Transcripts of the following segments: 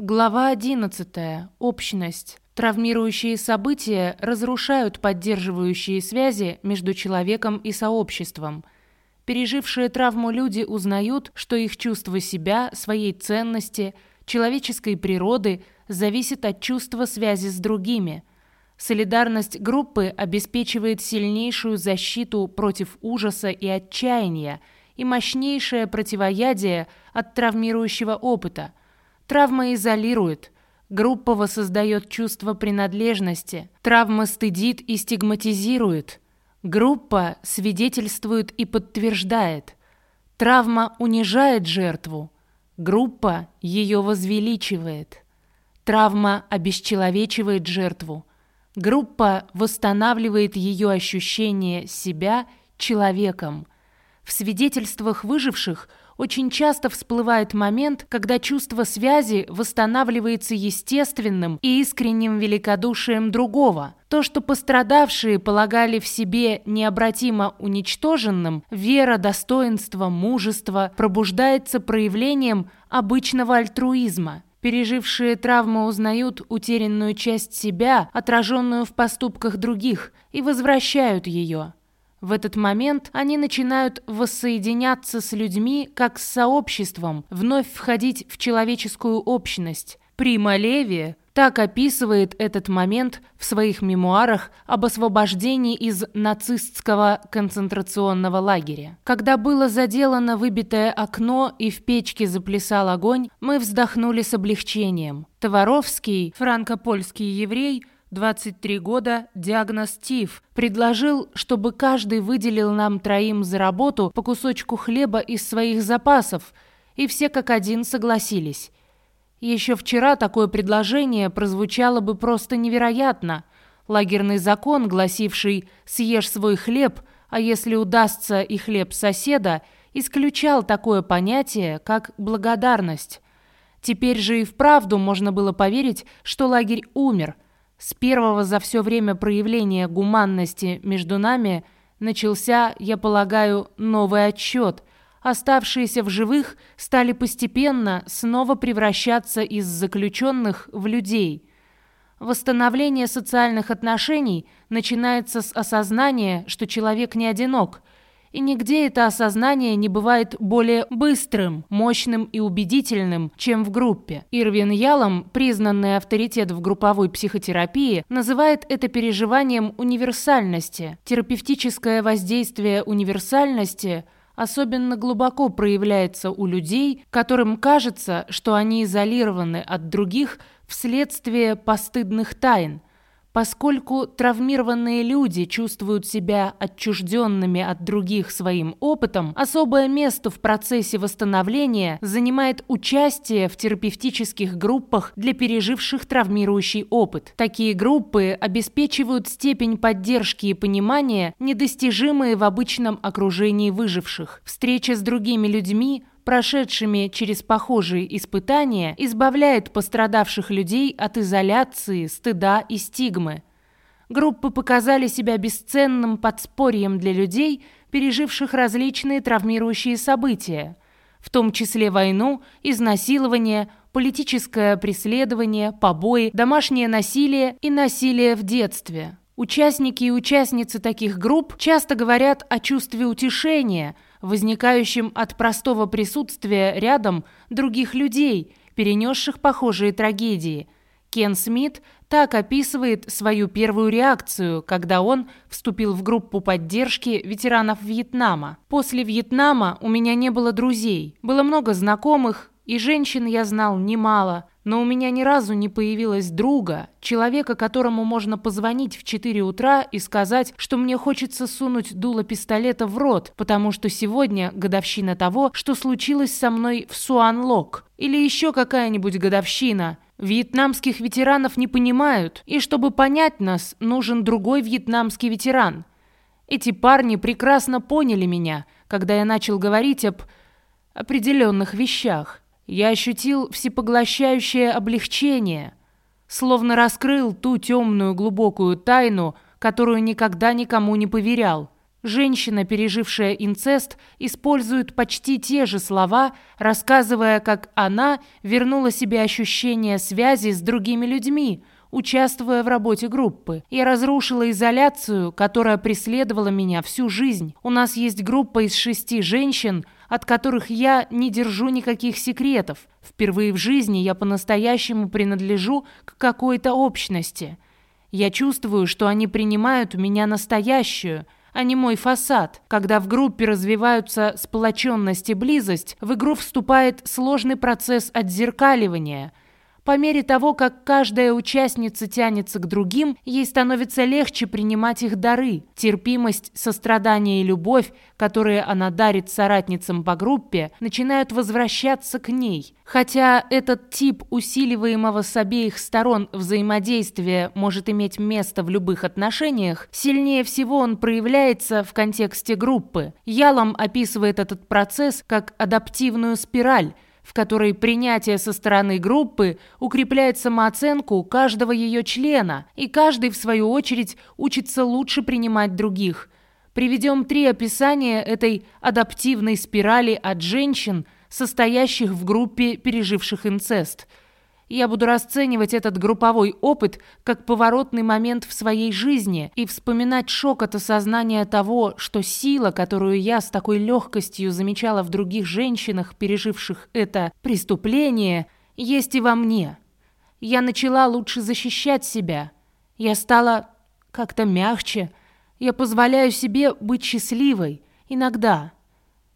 Глава 11. Общность. Травмирующие события разрушают поддерживающие связи между человеком и сообществом. Пережившие травму люди узнают, что их чувство себя, своей ценности, человеческой природы зависит от чувства связи с другими. Солидарность группы обеспечивает сильнейшую защиту против ужаса и отчаяния и мощнейшее противоядие от травмирующего опыта – Травма изолирует. Группа воссоздает чувство принадлежности. Травма стыдит и стигматизирует. Группа свидетельствует и подтверждает. Травма унижает жертву. Группа ее возвеличивает. Травма обесчеловечивает жертву. Группа восстанавливает ее ощущение себя человеком. В свидетельствах выживших – очень часто всплывает момент, когда чувство связи восстанавливается естественным и искренним великодушием другого. То, что пострадавшие полагали в себе необратимо уничтоженным, вера, достоинство, мужество пробуждается проявлением обычного альтруизма. Пережившие травму узнают утерянную часть себя, отраженную в поступках других, и возвращают ее. В этот момент они начинают воссоединяться с людьми как с сообществом, вновь входить в человеческую общность. Прима Леви так описывает этот момент в своих мемуарах об освобождении из нацистского концентрационного лагеря. Когда было заделано выбитое окно и в печке заплясал огонь, мы вздохнули с облегчением. Товаровский, франко-польский еврей – 23 года, диагноз ТИФ. Предложил, чтобы каждый выделил нам троим за работу по кусочку хлеба из своих запасов, и все как один согласились. Еще вчера такое предложение прозвучало бы просто невероятно. Лагерный закон, гласивший «съешь свой хлеб», а если удастся и хлеб соседа, исключал такое понятие, как благодарность. Теперь же и вправду можно было поверить, что лагерь умер – с первого за все время проявления гуманности между нами начался, я полагаю, новый отсчет. Оставшиеся в живых стали постепенно снова превращаться из заключенных в людей. Восстановление социальных отношений начинается с осознания, что человек не одинок – и нигде это осознание не бывает более быстрым, мощным и убедительным, чем в группе. Ирвин Ялом, признанный авторитет в групповой психотерапии, называет это переживанием универсальности. Терапевтическое воздействие универсальности особенно глубоко проявляется у людей, которым кажется, что они изолированы от других вследствие постыдных тайн – Поскольку травмированные люди чувствуют себя отчужденными от других своим опытом, особое место в процессе восстановления занимает участие в терапевтических группах для переживших травмирующий опыт. Такие группы обеспечивают степень поддержки и понимания, недостижимые в обычном окружении выживших. Встреча с другими людьми – прошедшими через похожие испытания, избавляет пострадавших людей от изоляции, стыда и стигмы. Группы показали себя бесценным подспорьем для людей, переживших различные травмирующие события, в том числе войну, изнасилование, политическое преследование, побои, домашнее насилие и насилие в детстве. Участники и участницы таких групп часто говорят о чувстве утешения – возникающим от простого присутствия рядом других людей, перенесших похожие трагедии. Кен Смит так описывает свою первую реакцию, когда он вступил в группу поддержки ветеранов Вьетнама. «После Вьетнама у меня не было друзей. Было много знакомых, и женщин я знал немало, но у меня ни разу не появилось друга, человека, которому можно позвонить в 4 утра и сказать, что мне хочется сунуть дуло пистолета в рот, потому что сегодня годовщина того, что случилось со мной в Суанлок. Или еще какая-нибудь годовщина. Вьетнамских ветеранов не понимают, и чтобы понять нас, нужен другой вьетнамский ветеран. Эти парни прекрасно поняли меня, когда я начал говорить об определенных вещах. Я ощутил всепоглощающее облегчение, словно раскрыл ту темную глубокую тайну, которую никогда никому не поверял. Женщина, пережившая инцест, использует почти те же слова, рассказывая, как она вернула себе ощущение связи с другими людьми, участвуя в работе группы. Я разрушила изоляцию, которая преследовала меня всю жизнь. У нас есть группа из шести женщин, от которых я не держу никаких секретов. Впервые в жизни я по-настоящему принадлежу к какой-то общности. Я чувствую, что они принимают меня настоящую – а не мой фасад. Когда в группе развиваются сплоченность и близость, в игру вступает сложный процесс отзеркаливания – по мере того, как каждая участница тянется к другим, ей становится легче принимать их дары. Терпимость, сострадание и любовь, которые она дарит соратницам по группе, начинают возвращаться к ней. Хотя этот тип усиливаемого с обеих сторон взаимодействия может иметь место в любых отношениях, сильнее всего он проявляется в контексте группы. Ялом описывает этот процесс как адаптивную спираль – в которой принятие со стороны группы укрепляет самооценку каждого ее члена, и каждый, в свою очередь, учится лучше принимать других. Приведем три описания этой адаптивной спирали от женщин, состоящих в группе переживших инцест – я буду расценивать этот групповой опыт как поворотный момент в своей жизни и вспоминать шок от осознания того, что сила, которую я с такой легкостью замечала в других женщинах, переживших это преступление, есть и во мне. Я начала лучше защищать себя. Я стала как-то мягче. Я позволяю себе быть счастливой. Иногда.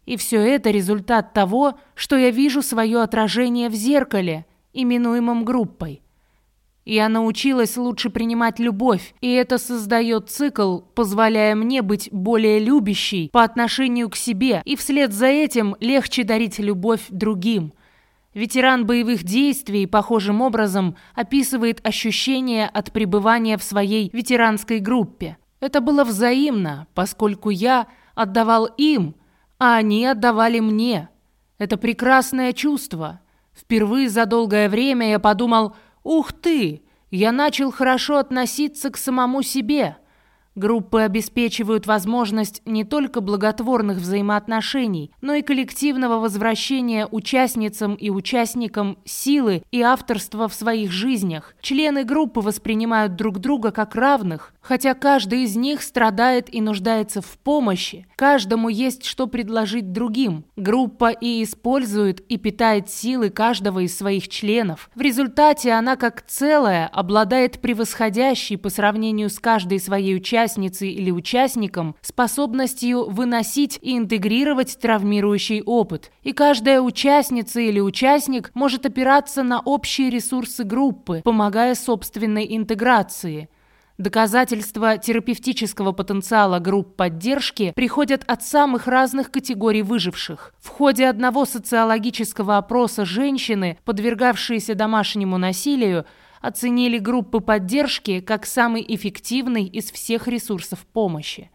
И все это результат того, что я вижу свое отражение в зеркале – именуемом группой. Я научилась лучше принимать любовь, и это создает цикл, позволяя мне быть более любящей по отношению к себе, и вслед за этим легче дарить любовь другим. Ветеран боевых действий похожим образом описывает ощущения от пребывания в своей ветеранской группе. Это было взаимно, поскольку я отдавал им, а они отдавали мне. Это прекрасное чувство – Впервые за долгое время я подумал «Ух ты! Я начал хорошо относиться к самому себе». Группы обеспечивают возможность не только благотворных взаимоотношений, но и коллективного возвращения участницам и участникам силы и авторства в своих жизнях. Члены группы воспринимают друг друга как равных, хотя каждый из них страдает и нуждается в помощи. Каждому есть что предложить другим. Группа и использует и питает силы каждого из своих членов. В результате она как целое обладает превосходящей по сравнению с каждой своей участницей или участником способностью выносить и интегрировать травмирующий опыт. И каждая участница или участник может опираться на общие ресурсы группы, помогая собственной интеграции. Доказательства терапевтического потенциала групп поддержки приходят от самых разных категорий выживших. В ходе одного социологического опроса женщины, подвергавшиеся домашнему насилию, оценили группы поддержки как самый эффективный из всех ресурсов помощи.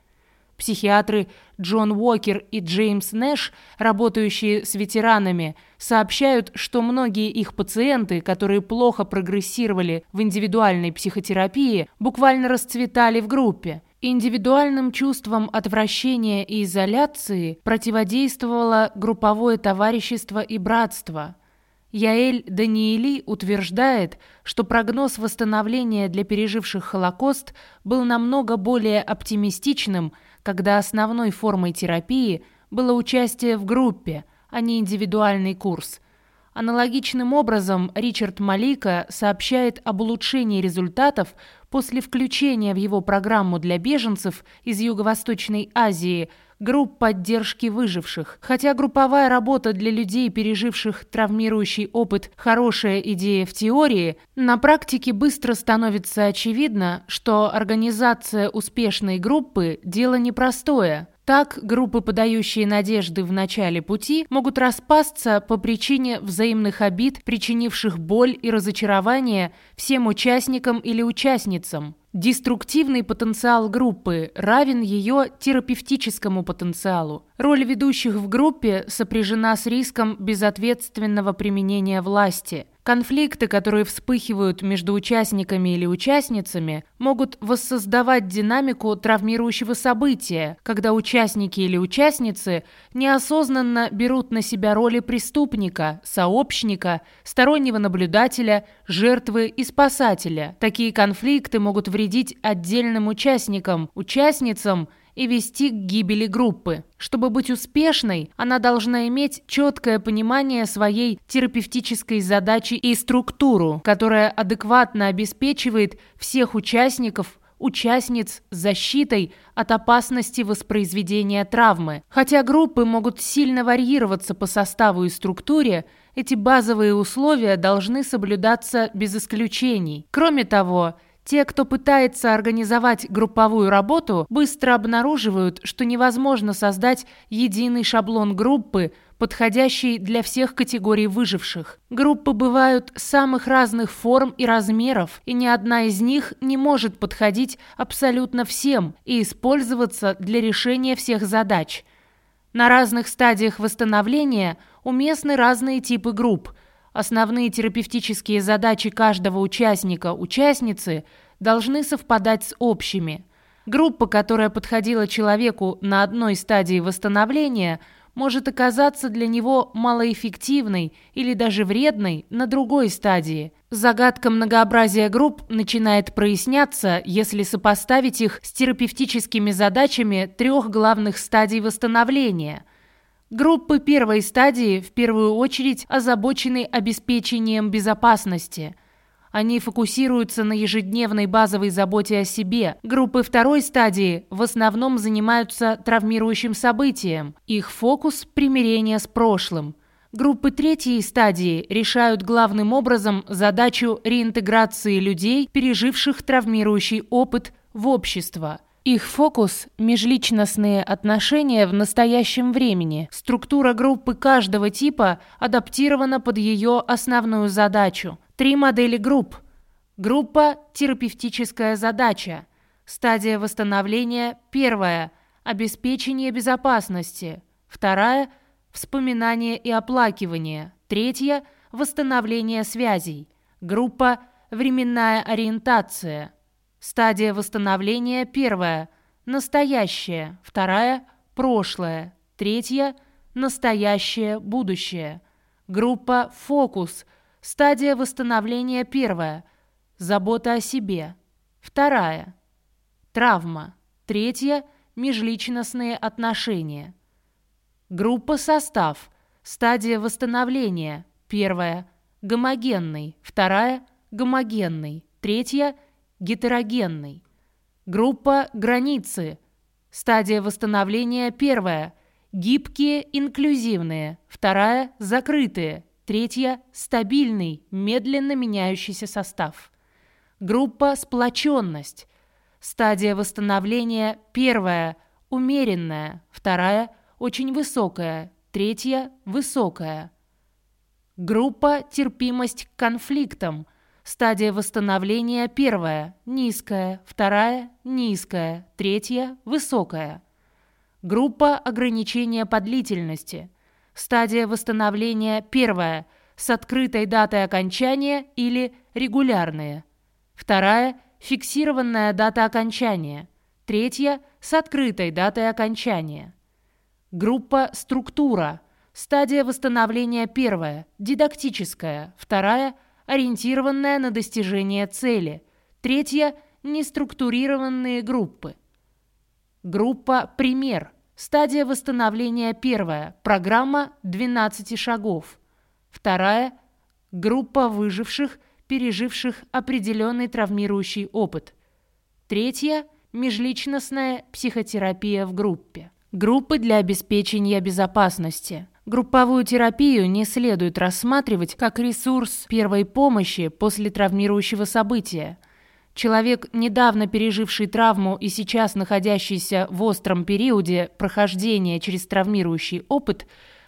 Психиатры Джон Уокер и Джеймс Нэш, работающие с ветеранами, сообщают, что многие их пациенты, которые плохо прогрессировали в индивидуальной психотерапии, буквально расцветали в группе. Индивидуальным чувствам отвращения и изоляции противодействовало групповое товарищество и братство – Яэль Даниэли утверждает, что прогноз восстановления для переживших Холокост был намного более оптимистичным, когда основной формой терапии было участие в группе, а не индивидуальный курс. Аналогичным образом Ричард Малика сообщает об улучшении результатов после включения в его программу для беженцев из Юго-Восточной Азии – групп поддержки выживших. Хотя групповая работа для людей, переживших травмирующий опыт, хорошая идея в теории, на практике быстро становится очевидно, что организация успешной группы – дело непростое. Так, группы, подающие надежды в начале пути, могут распасться по причине взаимных обид, причинивших боль и разочарование всем участникам или участницам. Деструктивный потенциал группы равен ее терапевтическому потенциалу. Роль ведущих в группе сопряжена с риском безответственного применения власти. Конфликты, которые вспыхивают между участниками или участницами, могут воссоздавать динамику травмирующего события, когда участники или участницы неосознанно берут на себя роли преступника, сообщника, стороннего наблюдателя, жертвы и спасателя. Такие конфликты могут вредить отдельным участникам, участницам и вести к гибели группы. Чтобы быть успешной, она должна иметь четкое понимание своей терапевтической задачи и структуру, которая адекватно обеспечивает всех участников участниц защитой от опасности воспроизведения травмы. Хотя группы могут сильно варьироваться по составу и структуре, эти базовые условия должны соблюдаться без исключений. Кроме того, те, кто пытается организовать групповую работу, быстро обнаруживают, что невозможно создать единый шаблон группы, подходящий для всех категорий выживших. Группы бывают самых разных форм и размеров, и ни одна из них не может подходить абсолютно всем и использоваться для решения всех задач. На разных стадиях восстановления уместны разные типы групп – Основные терапевтические задачи каждого участника-участницы должны совпадать с общими. Группа, которая подходила человеку на одной стадии восстановления, может оказаться для него малоэффективной или даже вредной на другой стадии. Загадка многообразия групп начинает проясняться, если сопоставить их с терапевтическими задачами трех главных стадий восстановления – Группы первой стадии в первую очередь озабочены обеспечением безопасности. Они фокусируются на ежедневной базовой заботе о себе. Группы второй стадии в основном занимаются травмирующим событием. Их фокус – примирение с прошлым. Группы третьей стадии решают главным образом задачу реинтеграции людей, переживших травмирующий опыт, в общество – их фокус – межличностные отношения в настоящем времени. Структура группы каждого типа адаптирована под ее основную задачу. Три модели групп. Группа – терапевтическая задача. Стадия восстановления – первая – обеспечение безопасности. Вторая – вспоминание и оплакивание. Третья – восстановление связей. Группа – временная ориентация – Стадия восстановления первая – настоящее, вторая – прошлое, третья – настоящее, будущее. Группа «Фокус» – стадия восстановления первая – забота о себе, вторая – травма, третья – межличностные отношения. Группа «Состав» – стадия восстановления, первая – гомогенный, вторая – гомогенный, третья – гетерогенный. Группа границы. Стадия восстановления первая. Гибкие, инклюзивные. Вторая – закрытые. Третья – стабильный, медленно меняющийся состав. Группа сплоченность. Стадия восстановления первая – умеренная. Вторая – очень высокая. Третья – высокая. Группа терпимость к конфликтам – Стадия восстановления первая – низкая, вторая – низкая, третья – высокая. Группа ограничения по длительности. Стадия восстановления первая – с открытой датой окончания или регулярные. Вторая – фиксированная дата окончания. Третья – с открытой датой окончания. Группа структура. Стадия восстановления первая – дидактическая, вторая – ориентированная на достижение цели. Третья – неструктурированные группы. Группа «Пример». Стадия восстановления первая. Программа 12 шагов. Вторая – группа выживших, переживших определенный травмирующий опыт. Третья – межличностная психотерапия в группе. Группы для обеспечения безопасности – Групповую терапию не следует рассматривать как ресурс первой помощи после травмирующего события. Человек, недавно переживший травму и сейчас находящийся в остром периоде прохождения через травмирующий опыт,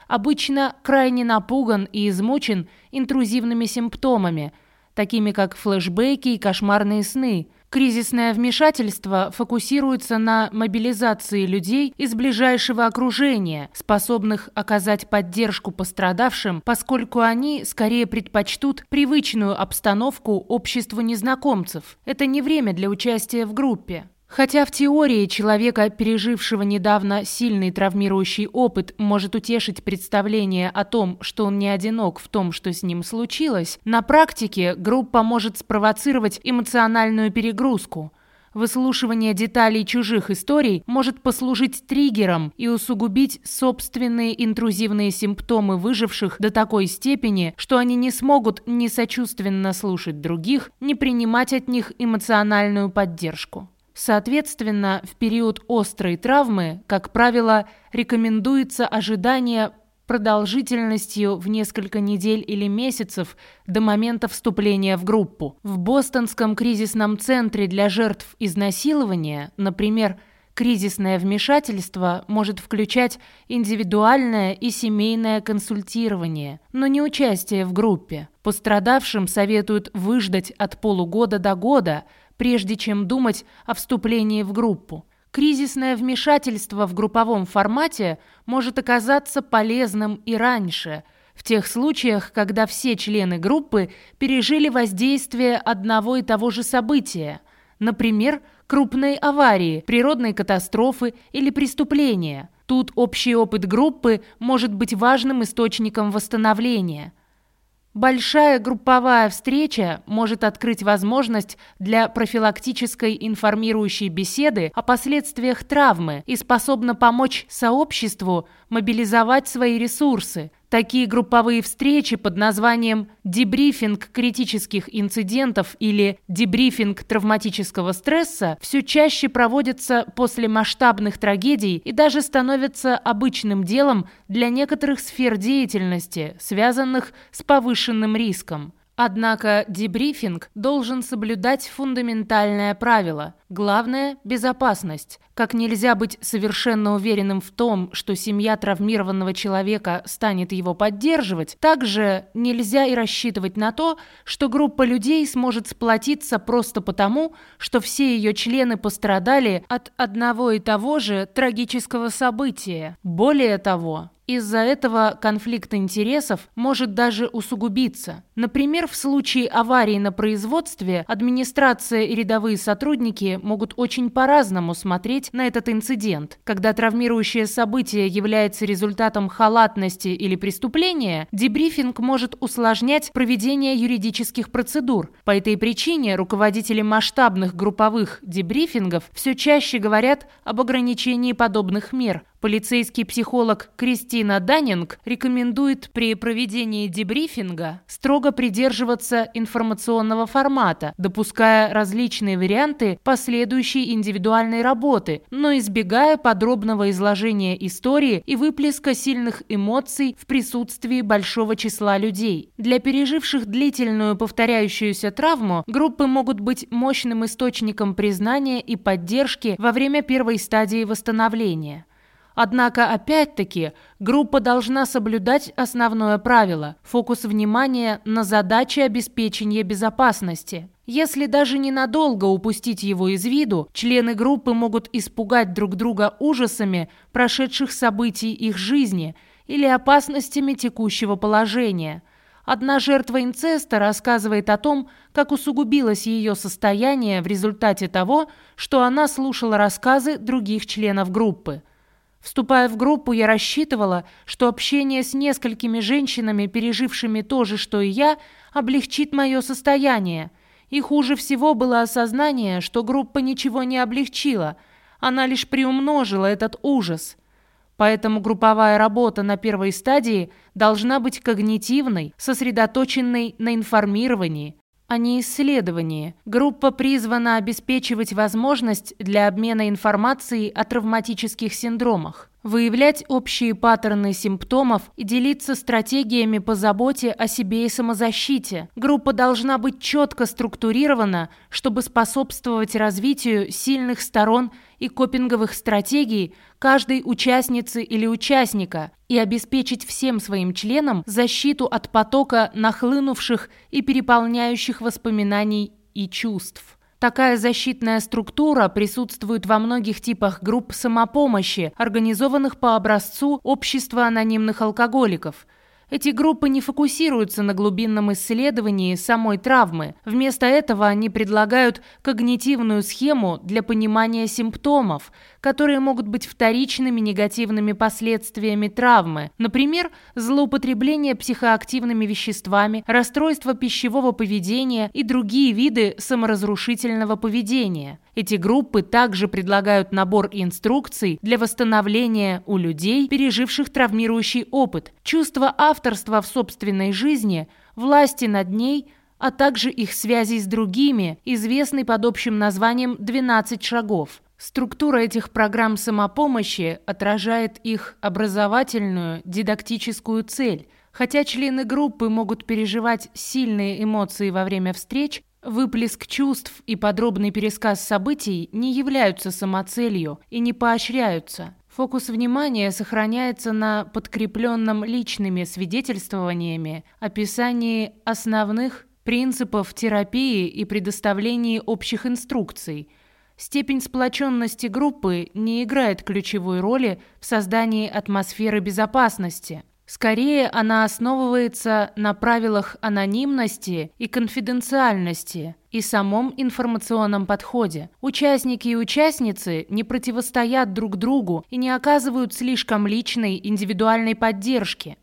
обычно крайне напуган и измучен интрузивными симптомами, такими как флешбеки и кошмарные сны. Кризисное вмешательство фокусируется на мобилизации людей из ближайшего окружения, способных оказать поддержку пострадавшим, поскольку они скорее предпочтут привычную обстановку обществу незнакомцев. Это не время для участия в группе. Хотя в теории человека, пережившего недавно сильный травмирующий опыт, может утешить представление о том, что он не одинок в том, что с ним случилось, на практике группа может спровоцировать эмоциональную перегрузку. Выслушивание деталей чужих историй может послужить триггером и усугубить собственные интрузивные симптомы выживших до такой степени, что они не смогут ни сочувственно слушать других, ни принимать от них эмоциональную поддержку. Соответственно, в период острой травмы, как правило, рекомендуется ожидание продолжительностью в несколько недель или месяцев до момента вступления в группу. В Бостонском кризисном центре для жертв изнасилования, например, кризисное вмешательство может включать индивидуальное и семейное консультирование, но не участие в группе. Пострадавшим советуют выждать от полугода до года – прежде чем думать о вступлении в группу. Кризисное вмешательство в групповом формате может оказаться полезным и раньше, в тех случаях, когда все члены группы пережили воздействие одного и того же события, например, крупной аварии, природной катастрофы или преступления. Тут общий опыт группы может быть важным источником восстановления – Большая групповая встреча может открыть возможность для профилактической информирующей беседы о последствиях травмы и способна помочь сообществу мобилизовать свои ресурсы, Такие групповые встречи под названием «дебрифинг критических инцидентов» или «дебрифинг травматического стресса» все чаще проводятся после масштабных трагедий и даже становятся обычным делом для некоторых сфер деятельности, связанных с повышенным риском. Однако дебрифинг должен соблюдать фундаментальное правило. Главное – безопасность. Как нельзя быть совершенно уверенным в том, что семья травмированного человека станет его поддерживать, также нельзя и рассчитывать на то, что группа людей сможет сплотиться просто потому, что все ее члены пострадали от одного и того же трагического события. Более того, из-за этого конфликт интересов может даже усугубиться. Например, в случае аварии на производстве администрация и рядовые сотрудники могут очень по-разному смотреть на этот инцидент. Когда травмирующее событие является результатом халатности или преступления, дебрифинг может усложнять проведение юридических процедур. По этой причине руководители масштабных групповых дебрифингов все чаще говорят об ограничении подобных мер, Полицейский психолог Кристина Даннинг рекомендует при проведении дебрифинга строго придерживаться информационного формата, допуская различные варианты последующей индивидуальной работы, но избегая подробного изложения истории и выплеска сильных эмоций в присутствии большого числа людей. Для переживших длительную повторяющуюся травму группы могут быть мощным источником признания и поддержки во время первой стадии восстановления. Однако, опять-таки, группа должна соблюдать основное правило – фокус внимания на задаче обеспечения безопасности. Если даже ненадолго упустить его из виду, члены группы могут испугать друг друга ужасами прошедших событий их жизни или опасностями текущего положения. Одна жертва инцеста рассказывает о том, как усугубилось ее состояние в результате того, что она слушала рассказы других членов группы. Вступая в группу, я рассчитывала, что общение с несколькими женщинами, пережившими то же, что и я, облегчит мое состояние. И хуже всего было осознание, что группа ничего не облегчила, она лишь приумножила этот ужас. Поэтому групповая работа на первой стадии должна быть когнитивной, сосредоточенной на информировании, а не исследование. Группа призвана обеспечивать возможность для обмена информацией о травматических синдромах выявлять общие паттерны симптомов и делиться стратегиями по заботе о себе и самозащите. Группа должна быть четко структурирована, чтобы способствовать развитию сильных сторон и копинговых стратегий каждой участницы или участника и обеспечить всем своим членам защиту от потока нахлынувших и переполняющих воспоминаний и чувств. Такая защитная структура присутствует во многих типах групп самопомощи, организованных по образцу общества анонимных алкоголиков – эти группы не фокусируются на глубинном исследовании самой травмы. Вместо этого они предлагают когнитивную схему для понимания симптомов, которые могут быть вторичными негативными последствиями травмы. Например, злоупотребление психоактивными веществами, расстройство пищевого поведения и другие виды саморазрушительного поведения. Эти группы также предлагают набор инструкций для восстановления у людей, переживших травмирующий опыт, чувство авторства в собственной жизни, власти над ней, а также их связи с другими, известный под общим названием «12 шагов». Структура этих программ самопомощи отражает их образовательную, дидактическую цель. Хотя члены группы могут переживать сильные эмоции во время встреч, Выплеск чувств и подробный пересказ событий не являются самоцелью и не поощряются. Фокус внимания сохраняется на подкрепленном личными свидетельствованиями, описании основных принципов терапии и предоставлении общих инструкций. Степень сплоченности группы не играет ключевой роли в создании атмосферы безопасности – Скорее, она основывается на правилах анонимности и конфиденциальности и самом информационном подходе. Участники и участницы не противостоят друг другу и не оказывают слишком личной индивидуальной поддержки.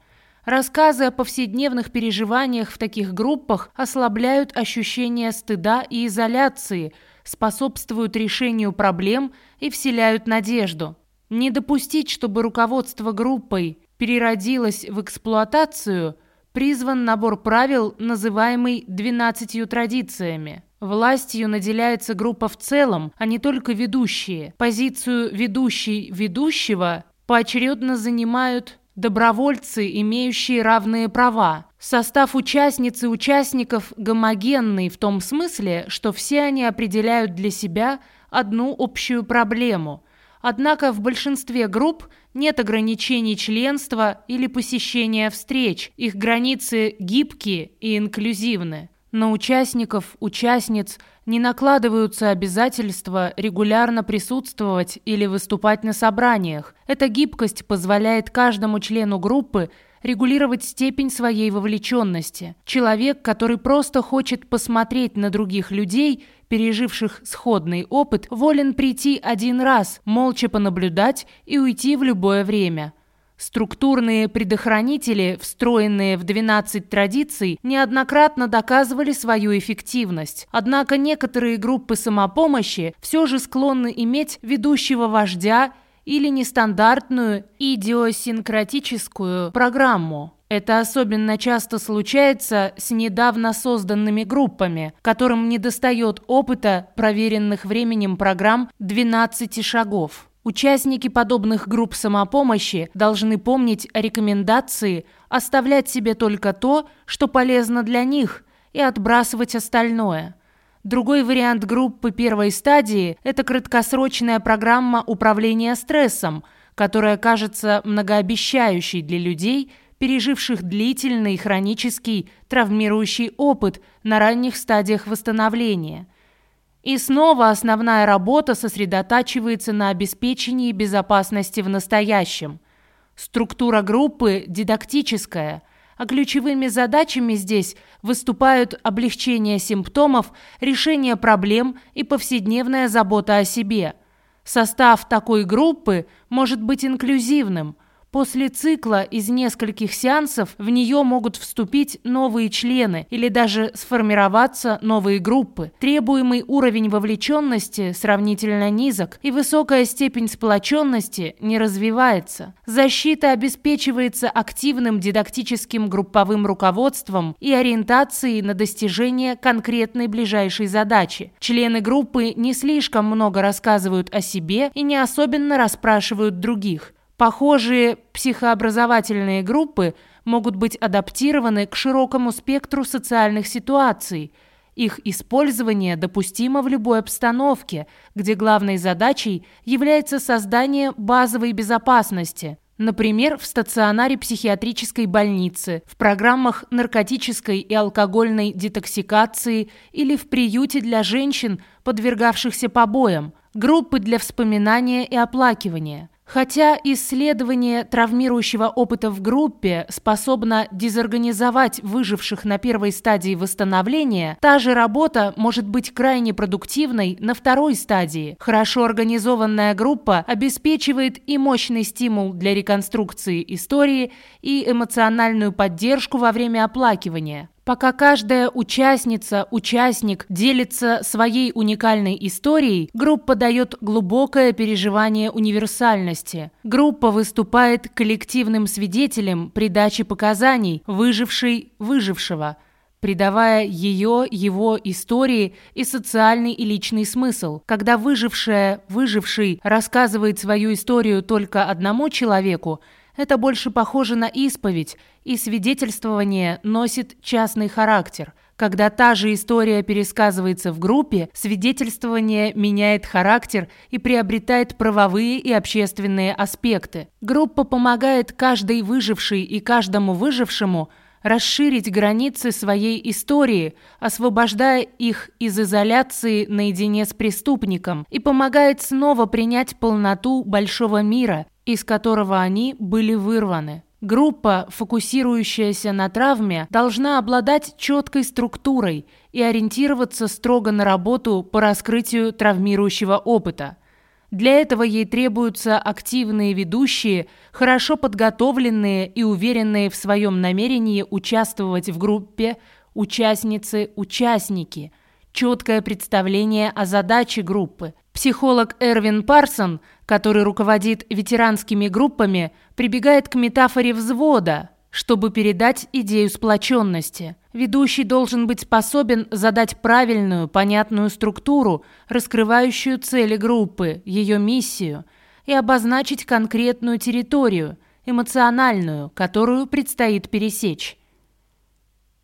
Рассказы о повседневных переживаниях в таких группах ослабляют ощущение стыда и изоляции, способствуют решению проблем и вселяют надежду. Не допустить, чтобы руководство группой переродилась в эксплуатацию, призван набор правил, называемый «двенадцатью традициями». Властью наделяется группа в целом, а не только ведущие. Позицию ведущий ведущего поочередно занимают добровольцы, имеющие равные права. Состав участниц и участников гомогенный в том смысле, что все они определяют для себя одну общую проблему – Однако в большинстве групп нет ограничений членства или посещения встреч. Их границы гибкие и инклюзивны. На участников, участниц не накладываются обязательства регулярно присутствовать или выступать на собраниях. Эта гибкость позволяет каждому члену группы регулировать степень своей вовлеченности. Человек, который просто хочет посмотреть на других людей, переживших сходный опыт, волен прийти один раз, молча понаблюдать и уйти в любое время. Структурные предохранители, встроенные в 12 традиций, неоднократно доказывали свою эффективность. Однако некоторые группы самопомощи все же склонны иметь ведущего вождя или нестандартную идиосинкратическую программу. Это особенно часто случается с недавно созданными группами, которым недостает опыта проверенных временем программ 12 шагов. Участники подобных групп самопомощи должны помнить рекомендации оставлять себе только то, что полезно для них, и отбрасывать остальное. Другой вариант группы первой стадии – это краткосрочная программа управления стрессом, которая кажется многообещающей для людей, переживших длительный хронический травмирующий опыт на ранних стадиях восстановления. И снова основная работа сосредотачивается на обеспечении безопасности в настоящем. Структура группы дидактическая – а ключевыми задачами здесь выступают облегчение симптомов, решение проблем и повседневная забота о себе. Состав такой группы может быть инклюзивным – После цикла из нескольких сеансов в нее могут вступить новые члены или даже сформироваться новые группы. Требуемый уровень вовлеченности сравнительно низок, и высокая степень сплоченности не развивается. Защита обеспечивается активным дидактическим групповым руководством и ориентацией на достижение конкретной ближайшей задачи. Члены группы не слишком много рассказывают о себе и не особенно расспрашивают других. Похожие психообразовательные группы могут быть адаптированы к широкому спектру социальных ситуаций. Их использование допустимо в любой обстановке, где главной задачей является создание базовой безопасности. Например, в стационаре психиатрической больницы, в программах наркотической и алкогольной детоксикации или в приюте для женщин, подвергавшихся побоям, группы для вспоминания и оплакивания – Хотя исследование травмирующего опыта в группе способно дезорганизовать выживших на первой стадии восстановления, та же работа может быть крайне продуктивной на второй стадии. Хорошо организованная группа обеспечивает и мощный стимул для реконструкции истории, и эмоциональную поддержку во время оплакивания. Пока каждая участница, участник делится своей уникальной историей, группа дает глубокое переживание универсальности. Группа выступает коллективным свидетелем при даче показаний, выжившей выжившего, придавая ее, его истории и социальный и личный смысл. Когда выжившая, выживший рассказывает свою историю только одному человеку, это больше похоже на исповедь, и свидетельствование носит частный характер. Когда та же история пересказывается в группе, свидетельствование меняет характер и приобретает правовые и общественные аспекты. Группа помогает каждой выжившей и каждому выжившему – расширить границы своей истории, освобождая их из изоляции наедине с преступником и помогает снова принять полноту большого мира, из которого они были вырваны. Группа, фокусирующаяся на травме, должна обладать четкой структурой и ориентироваться строго на работу по раскрытию травмирующего опыта. Для этого ей требуются активные ведущие, хорошо подготовленные и уверенные в своем намерении участвовать в группе, участницы, участники, четкое представление о задаче группы. Психолог Эрвин Парсон – который руководит ветеранскими группами, прибегает к метафоре взвода, чтобы передать идею сплоченности. Ведущий должен быть способен задать правильную, понятную структуру, раскрывающую цели группы, ее миссию, и обозначить конкретную территорию, эмоциональную, которую предстоит пересечь.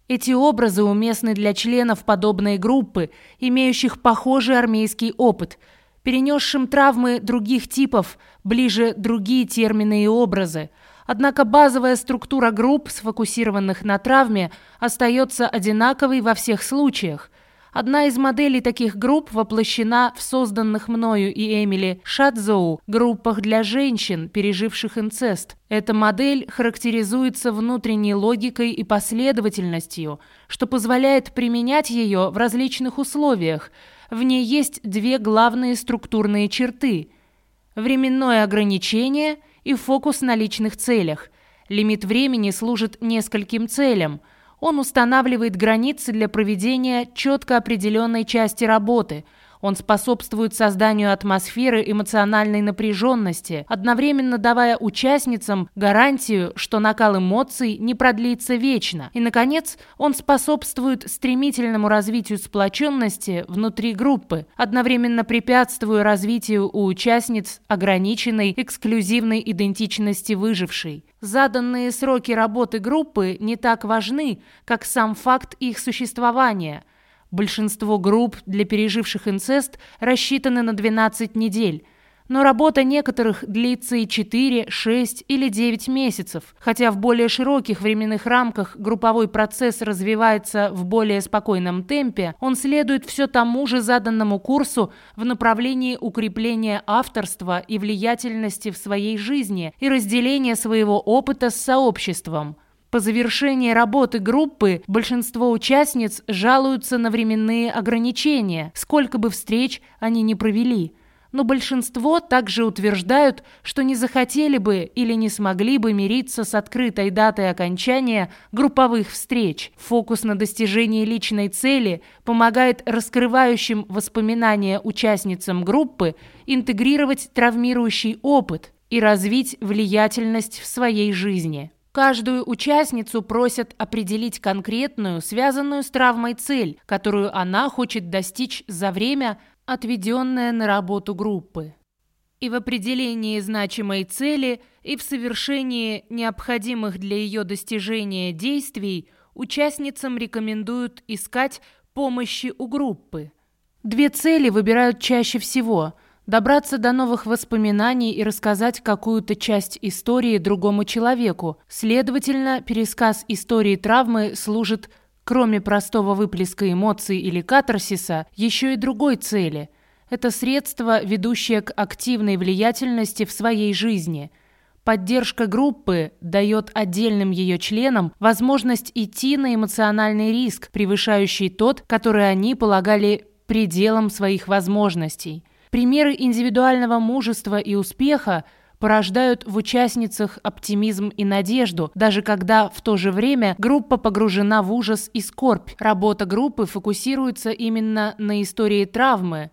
Эти образы уместны для членов подобной группы, имеющих похожий армейский опыт – перенесшим травмы других типов, ближе другие термины и образы. Однако базовая структура групп, сфокусированных на травме, остается одинаковой во всех случаях. Одна из моделей таких групп воплощена в созданных мною и Эмили Шадзоу группах для женщин, переживших инцест. Эта модель характеризуется внутренней логикой и последовательностью, что позволяет применять ее в различных условиях – в ней есть две главные структурные черты – временное ограничение и фокус на личных целях. Лимит времени служит нескольким целям. Он устанавливает границы для проведения четко определенной части работы – он способствует созданию атмосферы эмоциональной напряженности, одновременно давая участницам гарантию, что накал эмоций не продлится вечно. И, наконец, он способствует стремительному развитию сплоченности внутри группы, одновременно препятствуя развитию у участниц ограниченной эксклюзивной идентичности выжившей. Заданные сроки работы группы не так важны, как сам факт их существования – Большинство групп для переживших инцест рассчитаны на 12 недель, но работа некоторых длится и 4, 6 или 9 месяцев, хотя в более широких временных рамках групповой процесс развивается в более спокойном темпе, он следует все тому же заданному курсу в направлении укрепления авторства и влиятельности в своей жизни и разделения своего опыта с сообществом. По завершении работы группы большинство участниц жалуются на временные ограничения, сколько бы встреч они ни провели. Но большинство также утверждают, что не захотели бы или не смогли бы мириться с открытой датой окончания групповых встреч. Фокус на достижении личной цели помогает раскрывающим воспоминания участницам группы интегрировать травмирующий опыт и развить влиятельность в своей жизни. Каждую участницу просят определить конкретную, связанную с травмой цель, которую она хочет достичь за время, отведенное на работу группы. И в определении значимой цели, и в совершении необходимых для ее достижения действий участницам рекомендуют искать помощи у группы. Две цели выбирают чаще всего – добраться до новых воспоминаний и рассказать какую-то часть истории другому человеку. Следовательно, пересказ истории травмы служит, кроме простого выплеска эмоций или катарсиса, еще и другой цели. Это средство, ведущее к активной влиятельности в своей жизни – Поддержка группы дает отдельным ее членам возможность идти на эмоциональный риск, превышающий тот, который они полагали пределом своих возможностей. Примеры индивидуального мужества и успеха порождают в участницах оптимизм и надежду, даже когда в то же время группа погружена в ужас и скорбь. Работа группы фокусируется именно на истории травмы,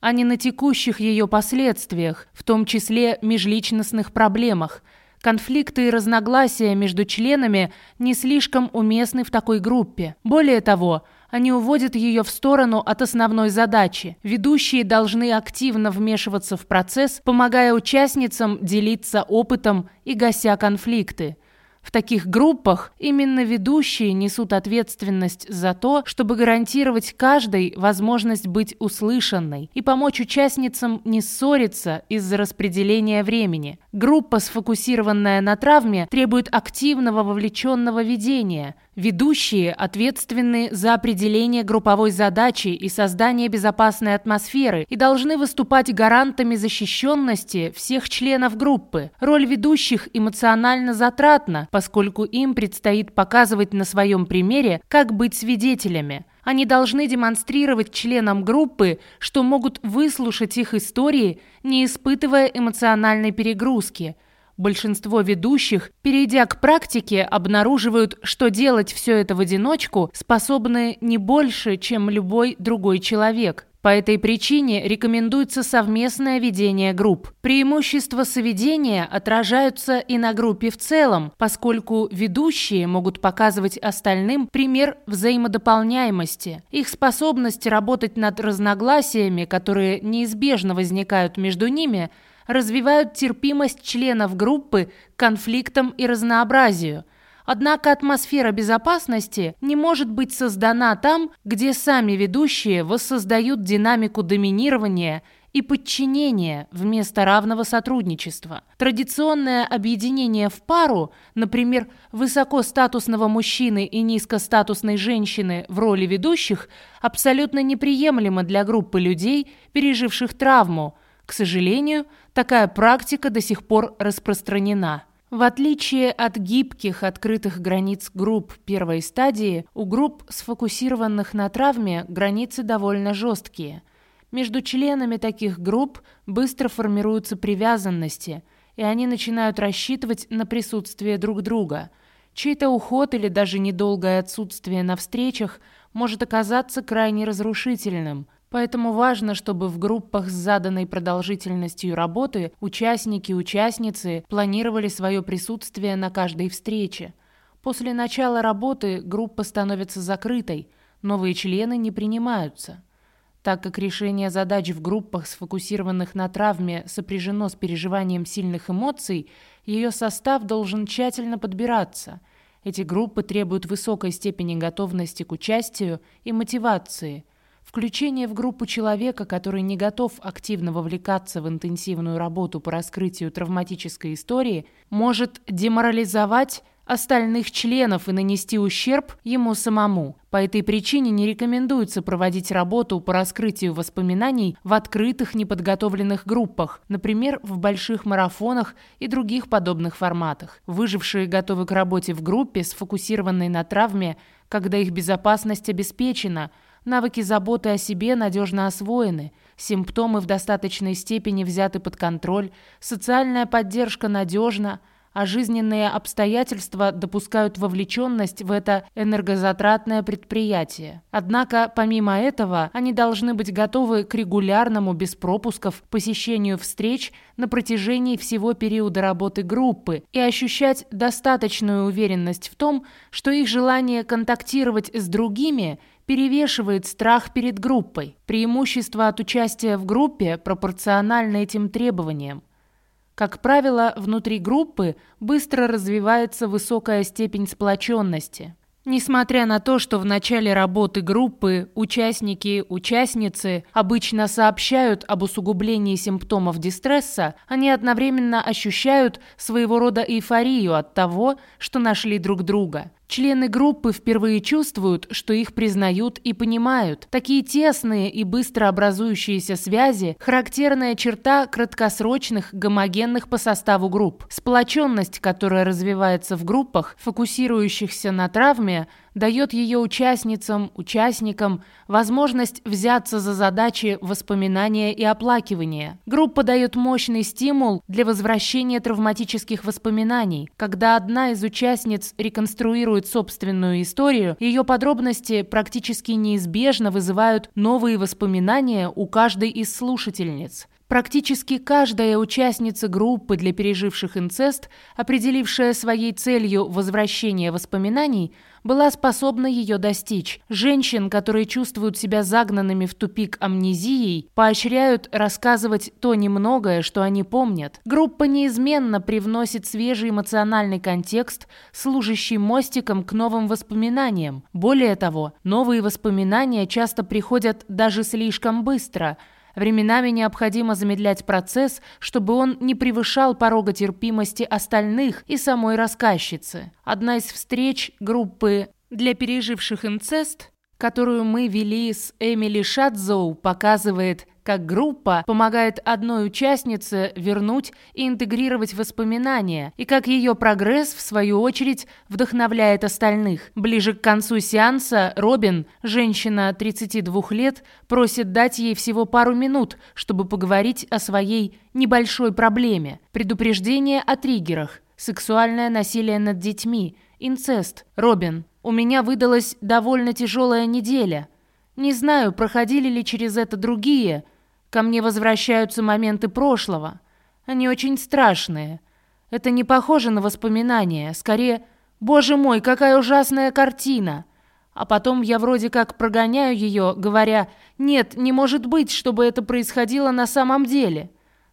а не на текущих ее последствиях, в том числе межличностных проблемах. Конфликты и разногласия между членами не слишком уместны в такой группе. Более того, они уводят ее в сторону от основной задачи. Ведущие должны активно вмешиваться в процесс, помогая участницам делиться опытом и гася конфликты. В таких группах именно ведущие несут ответственность за то, чтобы гарантировать каждой возможность быть услышанной и помочь участницам не ссориться из-за распределения времени. Группа, сфокусированная на травме, требует активного вовлеченного ведения. Ведущие ответственны за определение групповой задачи и создание безопасной атмосферы и должны выступать гарантами защищенности всех членов группы. Роль ведущих эмоционально затратна, поскольку им предстоит показывать на своем примере, как быть свидетелями. Они должны демонстрировать членам группы, что могут выслушать их истории, не испытывая эмоциональной перегрузки. Большинство ведущих, перейдя к практике, обнаруживают, что делать все это в одиночку способны не больше, чем любой другой человек – по этой причине рекомендуется совместное ведение групп. Преимущества соведения отражаются и на группе в целом, поскольку ведущие могут показывать остальным пример взаимодополняемости. Их способность работать над разногласиями, которые неизбежно возникают между ними, развивают терпимость членов группы к конфликтам и разнообразию – Однако атмосфера безопасности не может быть создана там, где сами ведущие воссоздают динамику доминирования и подчинения вместо равного сотрудничества. Традиционное объединение в пару, например, высокостатусного мужчины и низкостатусной женщины в роли ведущих, абсолютно неприемлемо для группы людей, переживших травму. К сожалению, такая практика до сих пор распространена. В отличие от гибких открытых границ групп первой стадии, у групп, сфокусированных на травме, границы довольно жесткие. Между членами таких групп быстро формируются привязанности, и они начинают рассчитывать на присутствие друг друга. Чей-то уход или даже недолгое отсутствие на встречах может оказаться крайне разрушительным, Поэтому важно, чтобы в группах с заданной продолжительностью работы участники участницы планировали свое присутствие на каждой встрече. После начала работы группа становится закрытой, новые члены не принимаются. Так как решение задач в группах, сфокусированных на травме, сопряжено с переживанием сильных эмоций, ее состав должен тщательно подбираться. Эти группы требуют высокой степени готовности к участию и мотивации – Включение в группу человека, который не готов активно вовлекаться в интенсивную работу по раскрытию травматической истории, может деморализовать остальных членов и нанести ущерб ему самому. По этой причине не рекомендуется проводить работу по раскрытию воспоминаний в открытых неподготовленных группах, например, в больших марафонах и других подобных форматах. Выжившие готовы к работе в группе, сфокусированной на травме, когда их безопасность обеспечена – Навыки заботы о себе надежно освоены, симптомы в достаточной степени взяты под контроль, социальная поддержка надежна, а жизненные обстоятельства допускают вовлеченность в это энергозатратное предприятие. Однако, помимо этого, они должны быть готовы к регулярному, без пропусков, посещению встреч на протяжении всего периода работы группы и ощущать достаточную уверенность в том, что их желание контактировать с другими – перевешивает страх перед группой. Преимущество от участия в группе пропорционально этим требованиям. Как правило, внутри группы быстро развивается высокая степень сплоченности. Несмотря на то, что в начале работы группы участники, участницы обычно сообщают об усугублении симптомов дистресса, они одновременно ощущают своего рода эйфорию от того, что нашли друг друга. Члены группы впервые чувствуют, что их признают и понимают. Такие тесные и быстро образующиеся связи – характерная черта краткосрочных, гомогенных по составу групп. Сплоченность, которая развивается в группах, фокусирующихся на травме, дает ее участницам, участникам возможность взяться за задачи воспоминания и оплакивания. Группа дает мощный стимул для возвращения травматических воспоминаний. Когда одна из участниц реконструирует собственную историю, ее подробности практически неизбежно вызывают новые воспоминания у каждой из слушательниц. Практически каждая участница группы для переживших инцест, определившая своей целью возвращение воспоминаний, была способна ее достичь. Женщин, которые чувствуют себя загнанными в тупик амнезией, поощряют рассказывать то немногое, что они помнят. Группа неизменно привносит свежий эмоциональный контекст, служащий мостиком к новым воспоминаниям. Более того, новые воспоминания часто приходят даже слишком быстро – Временами необходимо замедлять процесс, чтобы он не превышал порога терпимости остальных и самой рассказчицы. Одна из встреч группы для переживших инцест, которую мы вели с Эмили Шадзоу, показывает, как группа помогает одной участнице вернуть и интегрировать воспоминания, и как ее прогресс, в свою очередь, вдохновляет остальных. Ближе к концу сеанса Робин, женщина 32 лет, просит дать ей всего пару минут, чтобы поговорить о своей небольшой проблеме. Предупреждение о триггерах, сексуальное насилие над детьми, инцест. Робин, у меня выдалась довольно тяжелая неделя. Не знаю, проходили ли через это другие, Ко мне возвращаются моменты прошлого. Они очень страшные. Это не похоже на воспоминания, скорее, «Боже мой, какая ужасная картина!» А потом я вроде как прогоняю ее, говоря, «Нет, не может быть, чтобы это происходило на самом деле».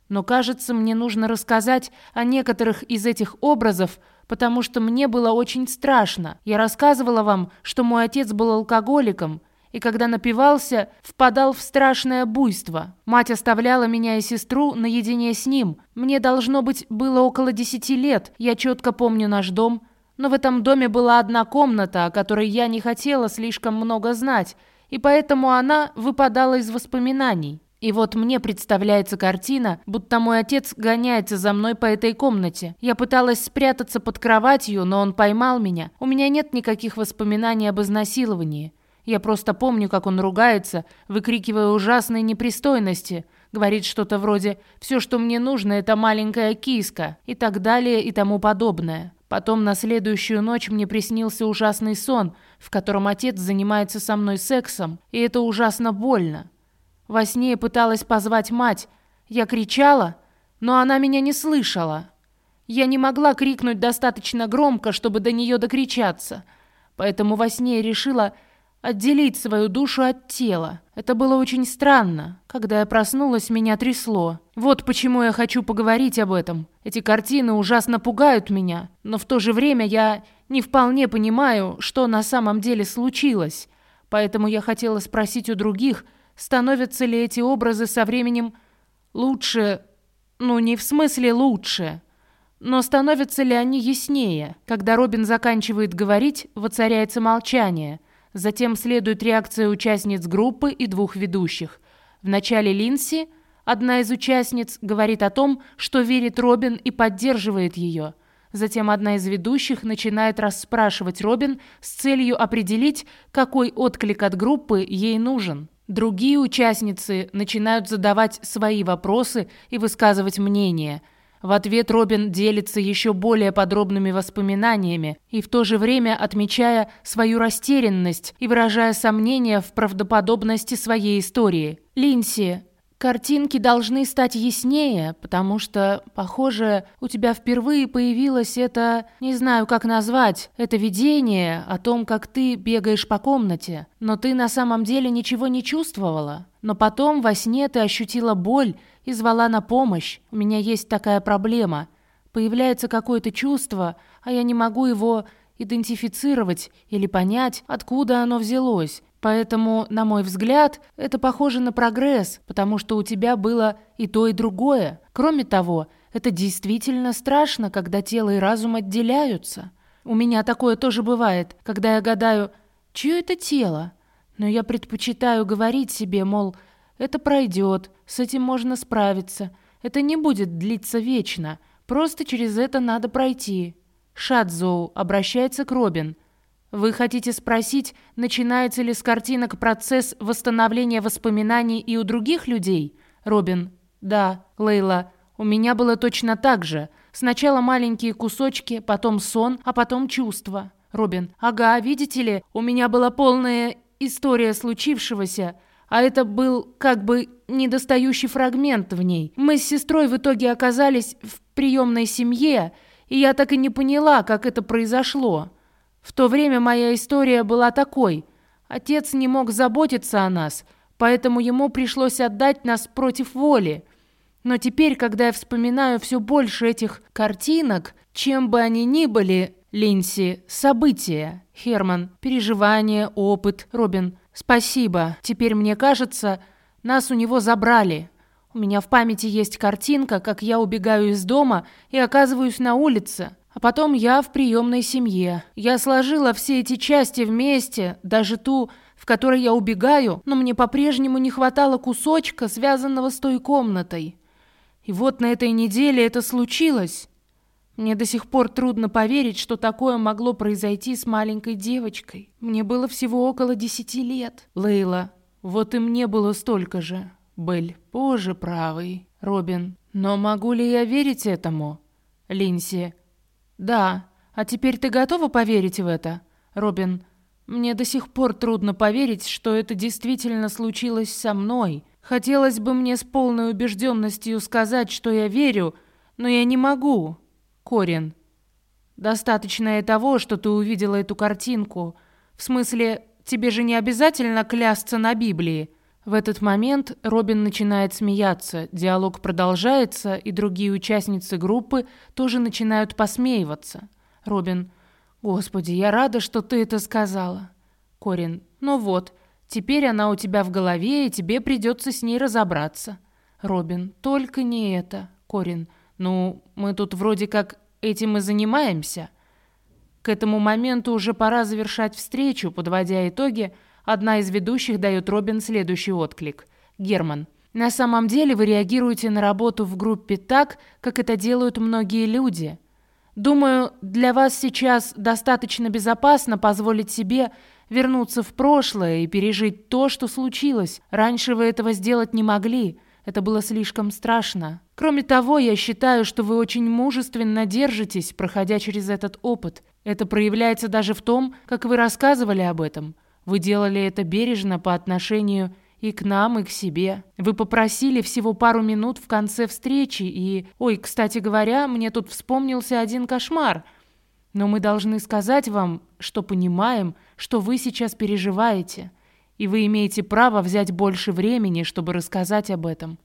Но кажется, мне нужно рассказать о некоторых из этих образов, потому что мне было очень страшно. Я рассказывала вам, что мой отец был алкоголиком, и когда напивался, впадал в страшное буйство. Мать оставляла меня и сестру наедине с ним. Мне, должно быть, было около десяти лет, я четко помню наш дом. Но в этом доме была одна комната, о которой я не хотела слишком много знать, и поэтому она выпадала из воспоминаний. И вот мне представляется картина, будто мой отец гоняется за мной по этой комнате. Я пыталась спрятаться под кроватью, но он поймал меня. У меня нет никаких воспоминаний об изнасиловании. Я просто помню, как он ругается, выкрикивая ужасные непристойности. Говорит что-то вроде «все, что мне нужно, это маленькая киска» и так далее и тому подобное. Потом на следующую ночь мне приснился ужасный сон, в котором отец занимается со мной сексом, и это ужасно больно. Во сне я пыталась позвать мать. Я кричала, но она меня не слышала. Я не могла крикнуть достаточно громко, чтобы до нее докричаться. Поэтому во сне я решила Отделить свою душу от тела. Это было очень странно. Когда я проснулась, меня трясло. Вот почему я хочу поговорить об этом. Эти картины ужасно пугают меня, но в то же время я не вполне понимаю, что на самом деле случилось. Поэтому я хотела спросить у других, становятся ли эти образы со временем лучше, ну не в смысле лучше, но становятся ли они яснее. Когда Робин заканчивает говорить, воцаряется молчание – Затем следует реакция участниц группы и двух ведущих. В начале Линси одна из участниц говорит о том, что верит Робин и поддерживает ее. Затем одна из ведущих начинает расспрашивать Робин с целью определить, какой отклик от группы ей нужен. Другие участницы начинают задавать свои вопросы и высказывать мнение – в ответ Робин делится еще более подробными воспоминаниями и в то же время отмечая свою растерянность и выражая сомнения в правдоподобности своей истории. Линси, картинки должны стать яснее, потому что, похоже, у тебя впервые появилось это, не знаю, как назвать, это видение о том, как ты бегаешь по комнате, но ты на самом деле ничего не чувствовала. Но потом во сне ты ощутила боль и звала на помощь. У меня есть такая проблема. Появляется какое-то чувство, а я не могу его идентифицировать или понять, откуда оно взялось. Поэтому, на мой взгляд, это похоже на прогресс, потому что у тебя было и то, и другое. Кроме того, это действительно страшно, когда тело и разум отделяются. У меня такое тоже бывает, когда я гадаю, чье это тело? Но я предпочитаю говорить себе, мол, это пройдет, с этим можно справиться. Это не будет длиться вечно, просто через это надо пройти. Шадзоу обращается к Робин. Вы хотите спросить, начинается ли с картинок процесс восстановления воспоминаний и у других людей? Робин. Да. Лейла. У меня было точно так же. Сначала маленькие кусочки, потом сон, а потом чувства. Робин. Ага, видите ли, у меня была полная история случившегося, а это был как бы недостающий фрагмент в ней. Мы с сестрой в итоге оказались в приемной семье, и я так и не поняла, как это произошло. В то время моя история была такой. Отец не мог заботиться о нас, поэтому ему пришлось отдать нас против воли. Но теперь, когда я вспоминаю все больше этих картинок, чем бы они ни были, Линси, события, Херман, переживания, опыт, Робин, спасибо. Теперь мне кажется, нас у него забрали. У меня в памяти есть картинка, как я убегаю из дома и оказываюсь на улице. А потом я в приемной семье. Я сложила все эти части вместе, даже ту, в которой я убегаю, но мне по-прежнему не хватало кусочка, связанного с той комнатой. И вот на этой неделе это случилось. Мне до сих пор трудно поверить, что такое могло произойти с маленькой девочкой. Мне было всего около десяти лет. Лейла, вот и мне было столько же. Бель, позже правый. Робин, но могу ли я верить этому? Линси, да. А теперь ты готова поверить в это? Робин, мне до сих пор трудно поверить, что это действительно случилось со мной. Хотелось бы мне с полной убежденностью сказать, что я верю, но я не могу. Корин, достаточно и того, что ты увидела эту картинку. В смысле, тебе же не обязательно клясться на Библии. В этот момент Робин начинает смеяться, диалог продолжается, и другие участницы группы тоже начинают посмеиваться. Робин. «Господи, я рада, что ты это сказала». Корин. «Ну вот, теперь она у тебя в голове, и тебе придется с ней разобраться». Робин. «Только не это». Корин. «Ну, мы тут вроде как этим и занимаемся». К этому моменту уже пора завершать встречу, подводя итоги – Одна из ведущих дает Робин следующий отклик. Герман. На самом деле вы реагируете на работу в группе так, как это делают многие люди. Думаю, для вас сейчас достаточно безопасно позволить себе вернуться в прошлое и пережить то, что случилось. Раньше вы этого сделать не могли. Это было слишком страшно. Кроме того, я считаю, что вы очень мужественно держитесь, проходя через этот опыт. Это проявляется даже в том, как вы рассказывали об этом. Вы делали это бережно по отношению и к нам, и к себе. Вы попросили всего пару минут в конце встречи, и... Ой, кстати говоря, мне тут вспомнился один кошмар. Но мы должны сказать вам, что понимаем, что вы сейчас переживаете, и вы имеете право взять больше времени, чтобы рассказать об этом.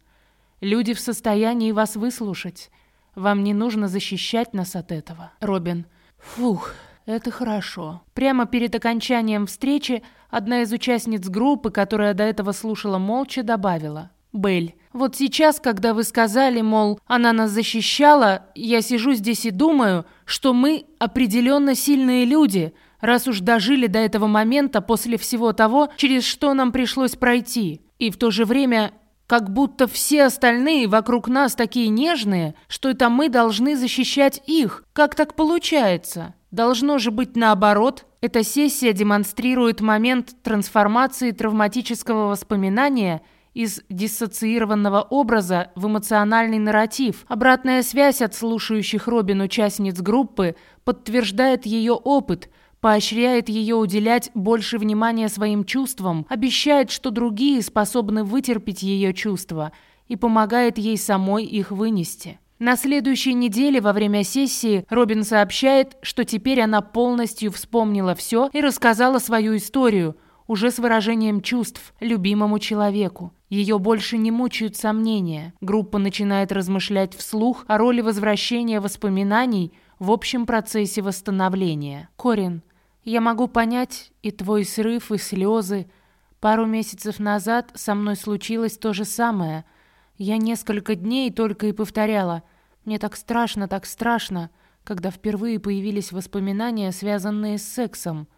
Люди в состоянии вас выслушать. Вам не нужно защищать нас от этого. Робин. Фух. Это хорошо. Прямо перед окончанием встречи одна из участниц группы, которая до этого слушала молча, добавила. «Белль, вот сейчас, когда вы сказали, мол, она нас защищала, я сижу здесь и думаю, что мы определенно сильные люди, раз уж дожили до этого момента после всего того, через что нам пришлось пройти. И в то же время как будто все остальные вокруг нас такие нежные, что это мы должны защищать их. Как так получается? Должно же быть наоборот. Эта сессия демонстрирует момент трансформации травматического воспоминания из диссоциированного образа в эмоциональный нарратив. Обратная связь от слушающих Робин участниц группы подтверждает ее опыт, поощряет ее уделять больше внимания своим чувствам, обещает, что другие способны вытерпеть ее чувства и помогает ей самой их вынести. На следующей неделе во время сессии Робин сообщает, что теперь она полностью вспомнила все и рассказала свою историю, уже с выражением чувств, любимому человеку. Ее больше не мучают сомнения. Группа начинает размышлять вслух о роли возвращения воспоминаний в общем процессе восстановления. Корин, я могу понять и твой срыв, и слезы. Пару месяцев назад со мной случилось то же самое. Я несколько дней только и повторяла «Мне так страшно, так страшно», когда впервые появились воспоминания, связанные с сексом.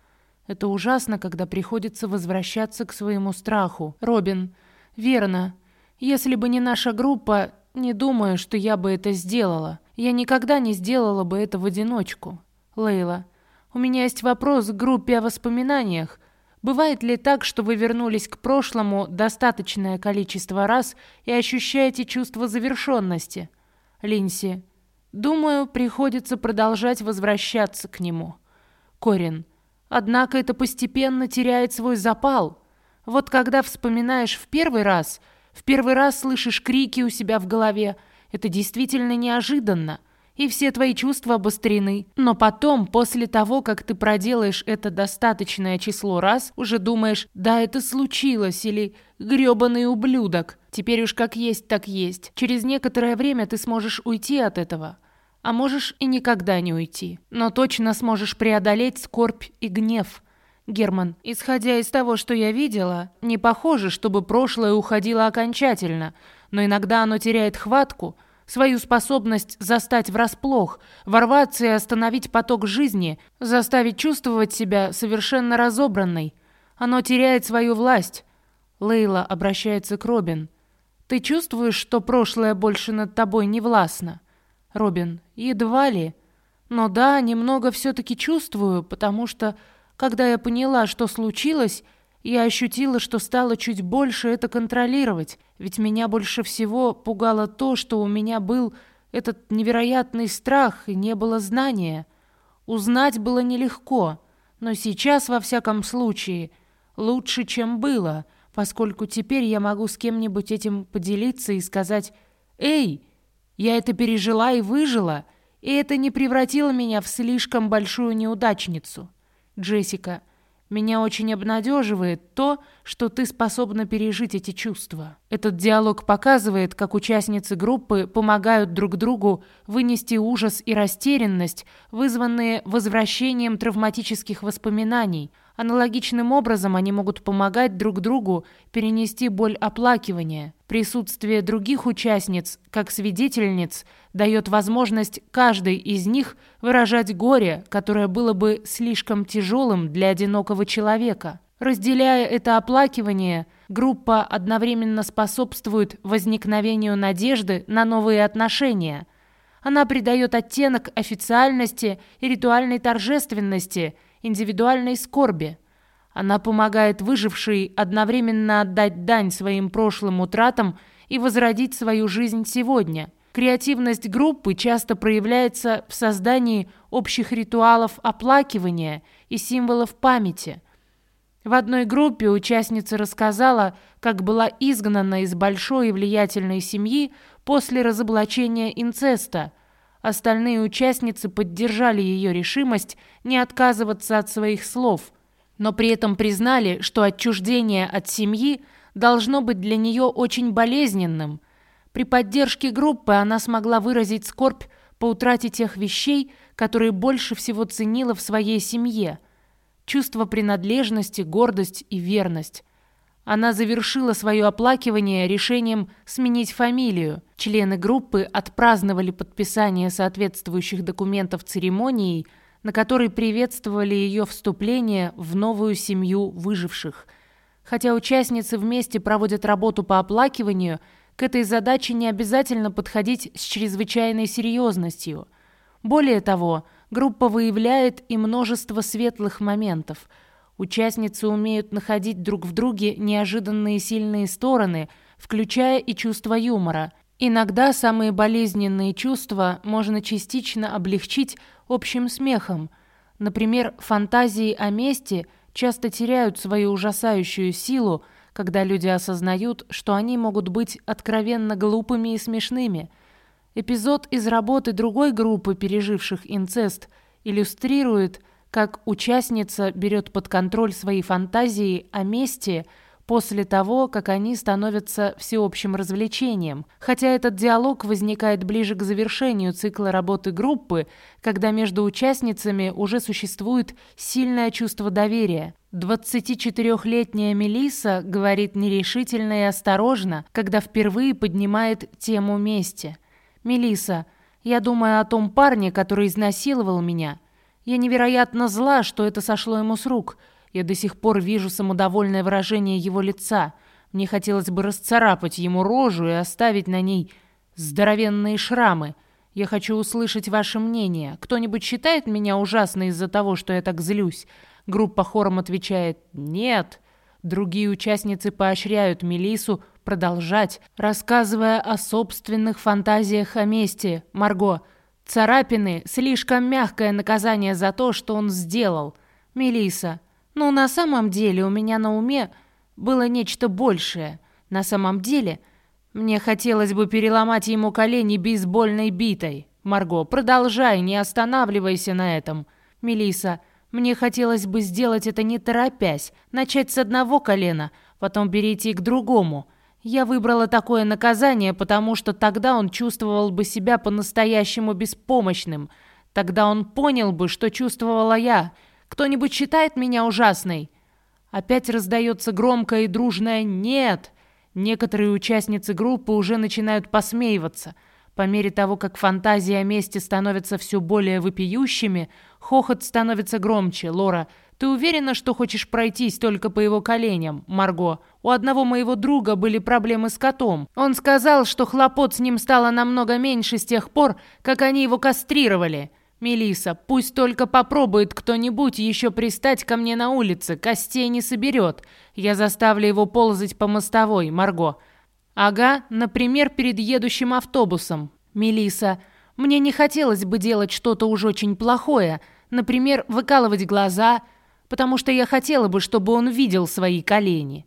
Это ужасно, когда приходится возвращаться к своему страху. Робин, верно. Если бы не наша группа, не думаю, что я бы это сделала. Я никогда не сделала бы это в одиночку. Лейла, у меня есть вопрос к группе о воспоминаниях. Бывает ли так, что вы вернулись к прошлому достаточное количество раз и ощущаете чувство завершенности? Линси, думаю, приходится продолжать возвращаться к нему. Корин, однако это постепенно теряет свой запал. Вот когда вспоминаешь в первый раз, в первый раз слышишь крики у себя в голове, это действительно неожиданно и все твои чувства обострены. Но потом, после того, как ты проделаешь это достаточное число раз, уже думаешь «да, это случилось» или «грёбаный ублюдок». Теперь уж как есть, так есть. Через некоторое время ты сможешь уйти от этого. А можешь и никогда не уйти. Но точно сможешь преодолеть скорбь и гнев. Герман, исходя из того, что я видела, не похоже, чтобы прошлое уходило окончательно, но иногда оно теряет хватку – свою способность застать врасплох, ворваться и остановить поток жизни, заставить чувствовать себя совершенно разобранной. Оно теряет свою власть. Лейла обращается к Робин. «Ты чувствуешь, что прошлое больше над тобой не властно?» Робин. «Едва ли. Но да, немного все-таки чувствую, потому что, когда я поняла, что случилось, я ощутила, что стало чуть больше это контролировать, ведь меня больше всего пугало то, что у меня был этот невероятный страх и не было знания. Узнать было нелегко, но сейчас, во всяком случае, лучше, чем было, поскольку теперь я могу с кем-нибудь этим поделиться и сказать «Эй, я это пережила и выжила», и это не превратило меня в слишком большую неудачницу. Джессика, меня очень обнадеживает то, что ты способна пережить эти чувства. Этот диалог показывает, как участницы группы помогают друг другу вынести ужас и растерянность, вызванные возвращением травматических воспоминаний – Аналогичным образом они могут помогать друг другу перенести боль оплакивания. Присутствие других участниц, как свидетельниц, дает возможность каждой из них выражать горе, которое было бы слишком тяжелым для одинокого человека. Разделяя это оплакивание, группа одновременно способствует возникновению надежды на новые отношения. Она придает оттенок официальности и ритуальной торжественности – индивидуальной скорби. Она помогает выжившей одновременно отдать дань своим прошлым утратам и возродить свою жизнь сегодня. Креативность группы часто проявляется в создании общих ритуалов оплакивания и символов памяти. В одной группе участница рассказала, как была изгнана из большой и влиятельной семьи после разоблачения инцеста – Остальные участницы поддержали ее решимость не отказываться от своих слов, но при этом признали, что отчуждение от семьи должно быть для нее очень болезненным. При поддержке группы она смогла выразить скорбь по утрате тех вещей, которые больше всего ценила в своей семье. Чувство принадлежности, гордость и верность. Она завершила свое оплакивание решением сменить фамилию. Члены группы отпраздновали подписание соответствующих документов церемонией, на которой приветствовали ее вступление в новую семью выживших. Хотя участницы вместе проводят работу по оплакиванию, к этой задаче не обязательно подходить с чрезвычайной серьезностью. Более того, группа выявляет и множество светлых моментов – Участницы умеют находить друг в друге неожиданные сильные стороны, включая и чувство юмора. Иногда самые болезненные чувства можно частично облегчить общим смехом. Например, фантазии о мести часто теряют свою ужасающую силу, когда люди осознают, что они могут быть откровенно глупыми и смешными. Эпизод из работы другой группы, переживших инцест, иллюстрирует – как участница берет под контроль свои фантазии о месте после того, как они становятся всеобщим развлечением. Хотя этот диалог возникает ближе к завершению цикла работы группы, когда между участницами уже существует сильное чувство доверия. 24-летняя Мелиса говорит нерешительно и осторожно, когда впервые поднимает тему мести. Мелиса, я думаю о том парне, который изнасиловал меня. Я невероятно зла, что это сошло ему с рук. Я до сих пор вижу самодовольное выражение его лица. Мне хотелось бы расцарапать ему рожу и оставить на ней здоровенные шрамы. Я хочу услышать ваше мнение. Кто-нибудь считает меня ужасной из-за того, что я так злюсь? Группа хором отвечает «Нет». Другие участницы поощряют Мелису продолжать, рассказывая о собственных фантазиях о мести. Марго, царапины – слишком мягкое наказание за то, что он сделал. Мелиса, ну на самом деле у меня на уме было нечто большее. На самом деле мне хотелось бы переломать ему колени бейсбольной битой. Марго, продолжай, не останавливайся на этом. Мелиса, мне хотелось бы сделать это не торопясь, начать с одного колена, потом перейти к другому. Я выбрала такое наказание, потому что тогда он чувствовал бы себя по-настоящему беспомощным. Тогда он понял бы, что чувствовала я. Кто-нибудь считает меня ужасной? Опять раздается громкое и дружное «нет». Некоторые участницы группы уже начинают посмеиваться – по мере того, как фантазии о месте становятся все более вопиющими, хохот становится громче. Лора, ты уверена, что хочешь пройтись только по его коленям? Марго, у одного моего друга были проблемы с котом. Он сказал, что хлопот с ним стало намного меньше с тех пор, как они его кастрировали. Мелиса, пусть только попробует кто-нибудь еще пристать ко мне на улице, костей не соберет. Я заставлю его ползать по мостовой, Марго. Ага, например, перед едущим автобусом. Мелиса, мне не хотелось бы делать что-то уж очень плохое, например, выкалывать глаза, потому что я хотела бы, чтобы он видел свои колени.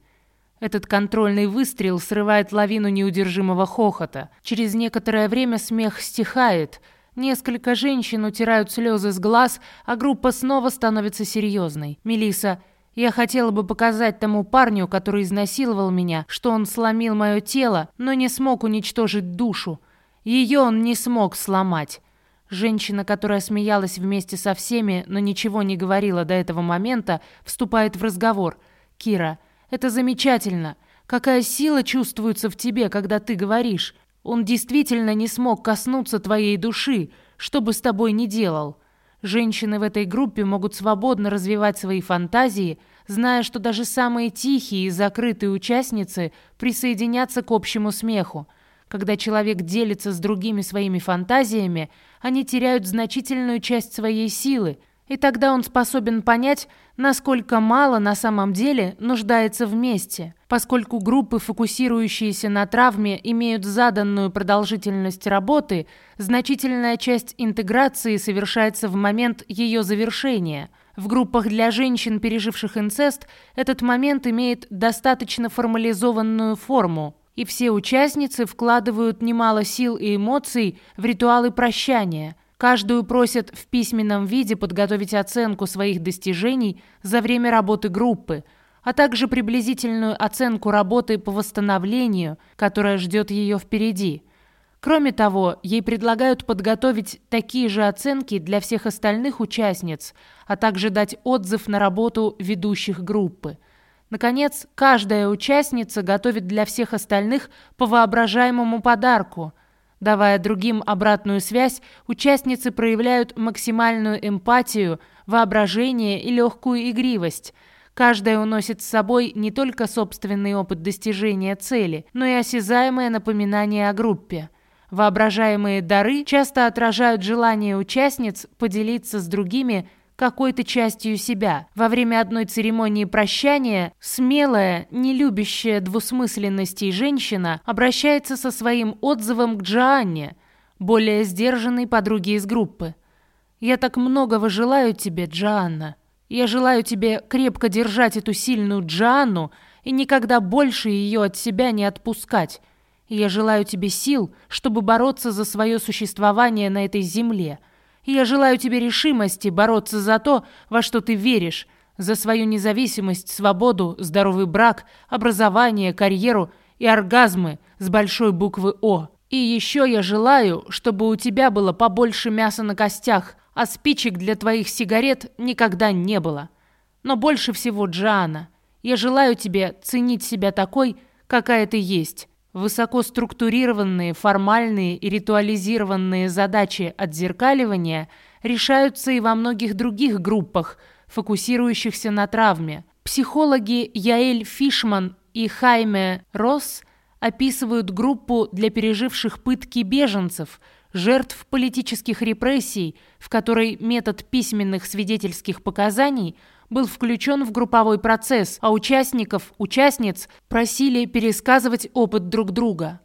Этот контрольный выстрел срывает лавину неудержимого хохота. Через некоторое время смех стихает. Несколько женщин утирают слезы с глаз, а группа снова становится серьезной. Мелиса, я хотела бы показать тому парню, который изнасиловал меня, что он сломил мое тело, но не смог уничтожить душу. Ее он не смог сломать. Женщина, которая смеялась вместе со всеми, но ничего не говорила до этого момента, вступает в разговор. «Кира, это замечательно. Какая сила чувствуется в тебе, когда ты говоришь. Он действительно не смог коснуться твоей души, что бы с тобой ни делал. Женщины в этой группе могут свободно развивать свои фантазии, зная, что даже самые тихие и закрытые участницы присоединятся к общему смеху. Когда человек делится с другими своими фантазиями, они теряют значительную часть своей силы, и тогда он способен понять, насколько мало на самом деле нуждается вместе. Поскольку группы, фокусирующиеся на травме, имеют заданную продолжительность работы, значительная часть интеграции совершается в момент ее завершения. В группах для женщин, переживших инцест, этот момент имеет достаточно формализованную форму, и все участницы вкладывают немало сил и эмоций в ритуалы прощания – Каждую просят в письменном виде подготовить оценку своих достижений за время работы группы, а также приблизительную оценку работы по восстановлению, которая ждет ее впереди. Кроме того, ей предлагают подготовить такие же оценки для всех остальных участниц, а также дать отзыв на работу ведущих группы. Наконец, каждая участница готовит для всех остальных по воображаемому подарку – Давая другим обратную связь, участницы проявляют максимальную эмпатию, воображение и легкую игривость. Каждая уносит с собой не только собственный опыт достижения цели, но и осязаемое напоминание о группе. Воображаемые дары часто отражают желание участниц поделиться с другими какой-то частью себя. Во время одной церемонии прощания смелая, не любящая двусмысленностей женщина обращается со своим отзывом к Джоанне, более сдержанной подруге из группы. «Я так многого желаю тебе, Джоанна. Я желаю тебе крепко держать эту сильную Джоанну и никогда больше ее от себя не отпускать. Я желаю тебе сил, чтобы бороться за свое существование на этой земле» я желаю тебе решимости бороться за то, во что ты веришь, за свою независимость, свободу, здоровый брак, образование, карьеру и оргазмы с большой буквы «О». И еще я желаю, чтобы у тебя было побольше мяса на костях, а спичек для твоих сигарет никогда не было. Но больше всего, Джоанна, я желаю тебе ценить себя такой, какая ты есть. Высоко структурированные, формальные и ритуализированные задачи отзеркаливания решаются и во многих других группах, фокусирующихся на травме. Психологи Яэль Фишман и Хайме Росс описывают группу для переживших пытки беженцев, жертв политических репрессий, в которой метод письменных свидетельских показаний был включен в групповой процесс, а участников, участниц просили пересказывать опыт друг друга.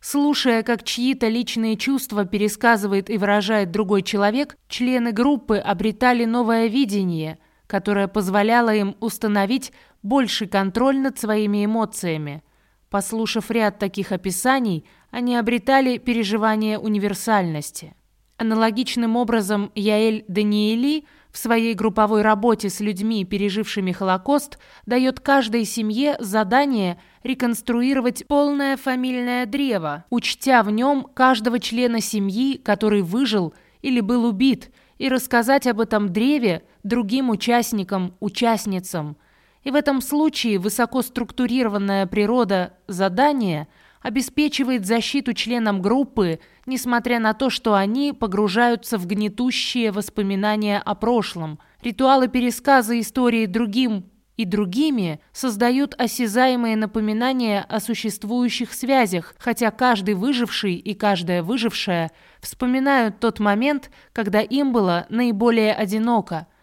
Слушая, как чьи-то личные чувства пересказывает и выражает другой человек, члены группы обретали новое видение, которое позволяло им установить больший контроль над своими эмоциями. Послушав ряд таких описаний, они обретали переживание универсальности. Аналогичным образом Яэль Даниэли в своей групповой работе с людьми, пережившими Холокост, дает каждой семье задание реконструировать полное фамильное древо, учтя в нем каждого члена семьи, который выжил или был убит, и рассказать об этом древе другим участникам, участницам. И в этом случае высокоструктурированная природа задания обеспечивает защиту членам группы, несмотря на то, что они погружаются в гнетущие воспоминания о прошлом. Ритуалы пересказа истории другим и другими создают осязаемые напоминания о существующих связях, хотя каждый выживший и каждая выжившая вспоминают тот момент, когда им было наиболее одиноко –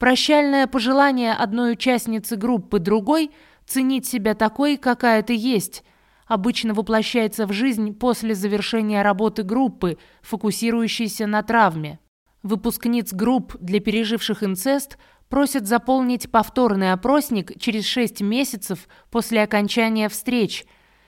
Прощальное пожелание одной участницы группы другой ценить себя такой, какая ты есть, обычно воплощается в жизнь после завершения работы группы, фокусирующейся на травме. Выпускниц групп для переживших инцест просят заполнить повторный опросник через 6 месяцев после окончания встреч.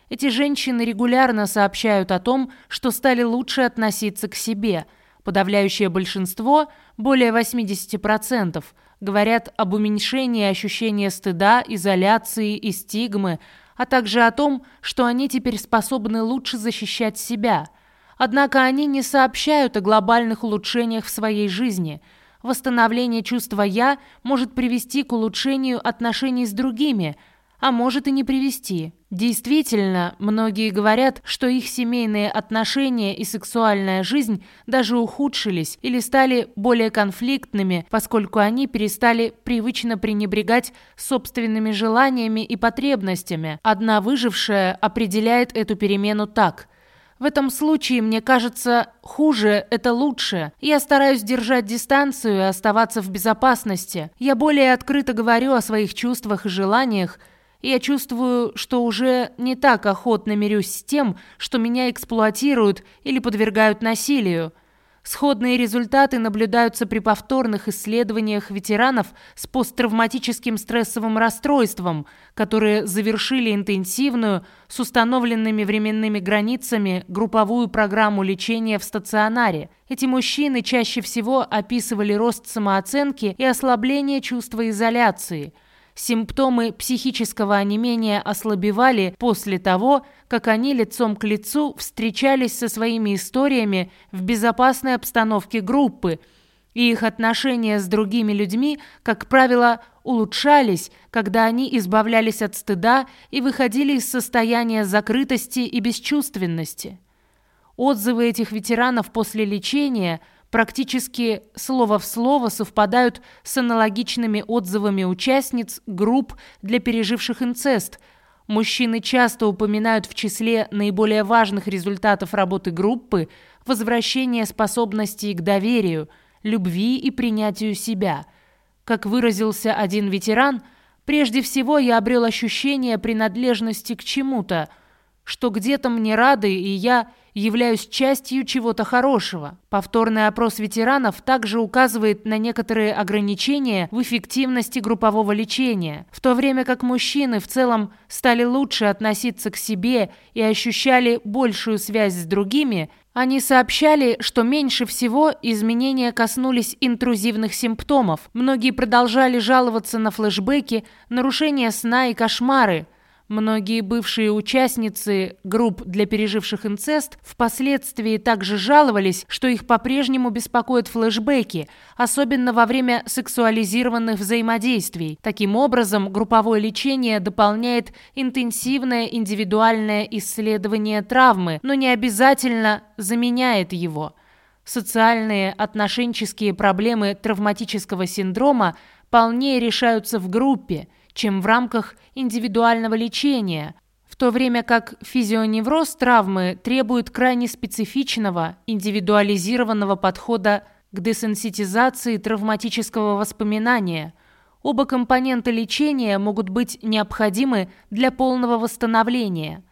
Эти женщины регулярно сообщают о том, что стали лучше относиться к себе. Подавляющее большинство, более 80%, говорят об уменьшении ощущения стыда, изоляции и стигмы, а также о том, что они теперь способны лучше защищать себя. Однако они не сообщают о глобальных улучшениях в своей жизни. Восстановление чувства «я» может привести к улучшению отношений с другими – а может и не привести. Действительно, многие говорят, что их семейные отношения и сексуальная жизнь даже ухудшились или стали более конфликтными, поскольку они перестали привычно пренебрегать собственными желаниями и потребностями. Одна выжившая определяет эту перемену так – в этом случае, мне кажется, хуже – это лучше. Я стараюсь держать дистанцию и оставаться в безопасности. Я более открыто говорю о своих чувствах и желаниях, я чувствую, что уже не так охотно мирюсь с тем, что меня эксплуатируют или подвергают насилию. Сходные результаты наблюдаются при повторных исследованиях ветеранов с посттравматическим стрессовым расстройством, которые завершили интенсивную, с установленными временными границами, групповую программу лечения в стационаре. Эти мужчины чаще всего описывали рост самооценки и ослабление чувства изоляции – Симптомы психического онемения ослабевали после того, как они лицом к лицу встречались со своими историями в безопасной обстановке группы, и их отношения с другими людьми, как правило, улучшались, когда они избавлялись от стыда и выходили из состояния закрытости и бесчувственности. Отзывы этих ветеранов после лечения – практически слово в слово совпадают с аналогичными отзывами участниц групп для переживших инцест. Мужчины часто упоминают в числе наиболее важных результатов работы группы возвращение способностей к доверию, любви и принятию себя. Как выразился один ветеран, прежде всего я обрел ощущение принадлежности к чему-то, что где-то мне рады, и я являюсь частью чего-то хорошего. Повторный опрос ветеранов также указывает на некоторые ограничения в эффективности группового лечения, в то время как мужчины в целом стали лучше относиться к себе и ощущали большую связь с другими – они сообщали, что меньше всего изменения коснулись интрузивных симптомов. Многие продолжали жаловаться на флешбеки, нарушения сна и кошмары. Многие бывшие участницы групп для переживших инцест впоследствии также жаловались, что их по-прежнему беспокоят флешбеки, особенно во время сексуализированных взаимодействий. Таким образом, групповое лечение дополняет интенсивное индивидуальное исследование травмы, но не обязательно заменяет его. Социальные отношенческие проблемы травматического синдрома полнее решаются в группе – чем в рамках индивидуального лечения, в то время как физионевроз травмы требует крайне специфичного, индивидуализированного подхода к десенситизации травматического воспоминания. Оба компонента лечения могут быть необходимы для полного восстановления.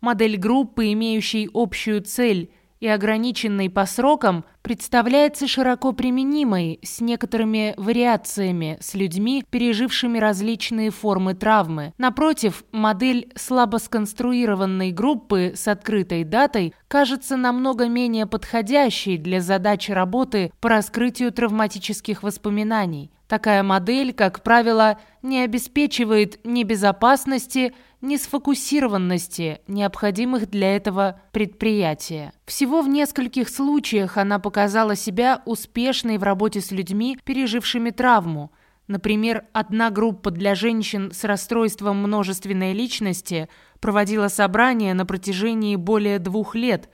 Модель группы, имеющей общую цель и ограниченной по срокам, представляется широко применимой с некоторыми вариациями с людьми, пережившими различные формы травмы. Напротив, модель слабо сконструированной группы с открытой датой кажется намного менее подходящей для задач работы по раскрытию травматических воспоминаний. Такая модель, как правило, не обеспечивает ни безопасности, ни сфокусированности, необходимых для этого предприятия. Всего в нескольких случаях она показала себя успешной в работе с людьми, пережившими травму. Например, одна группа для женщин с расстройством множественной личности проводила собрания на протяжении более двух лет.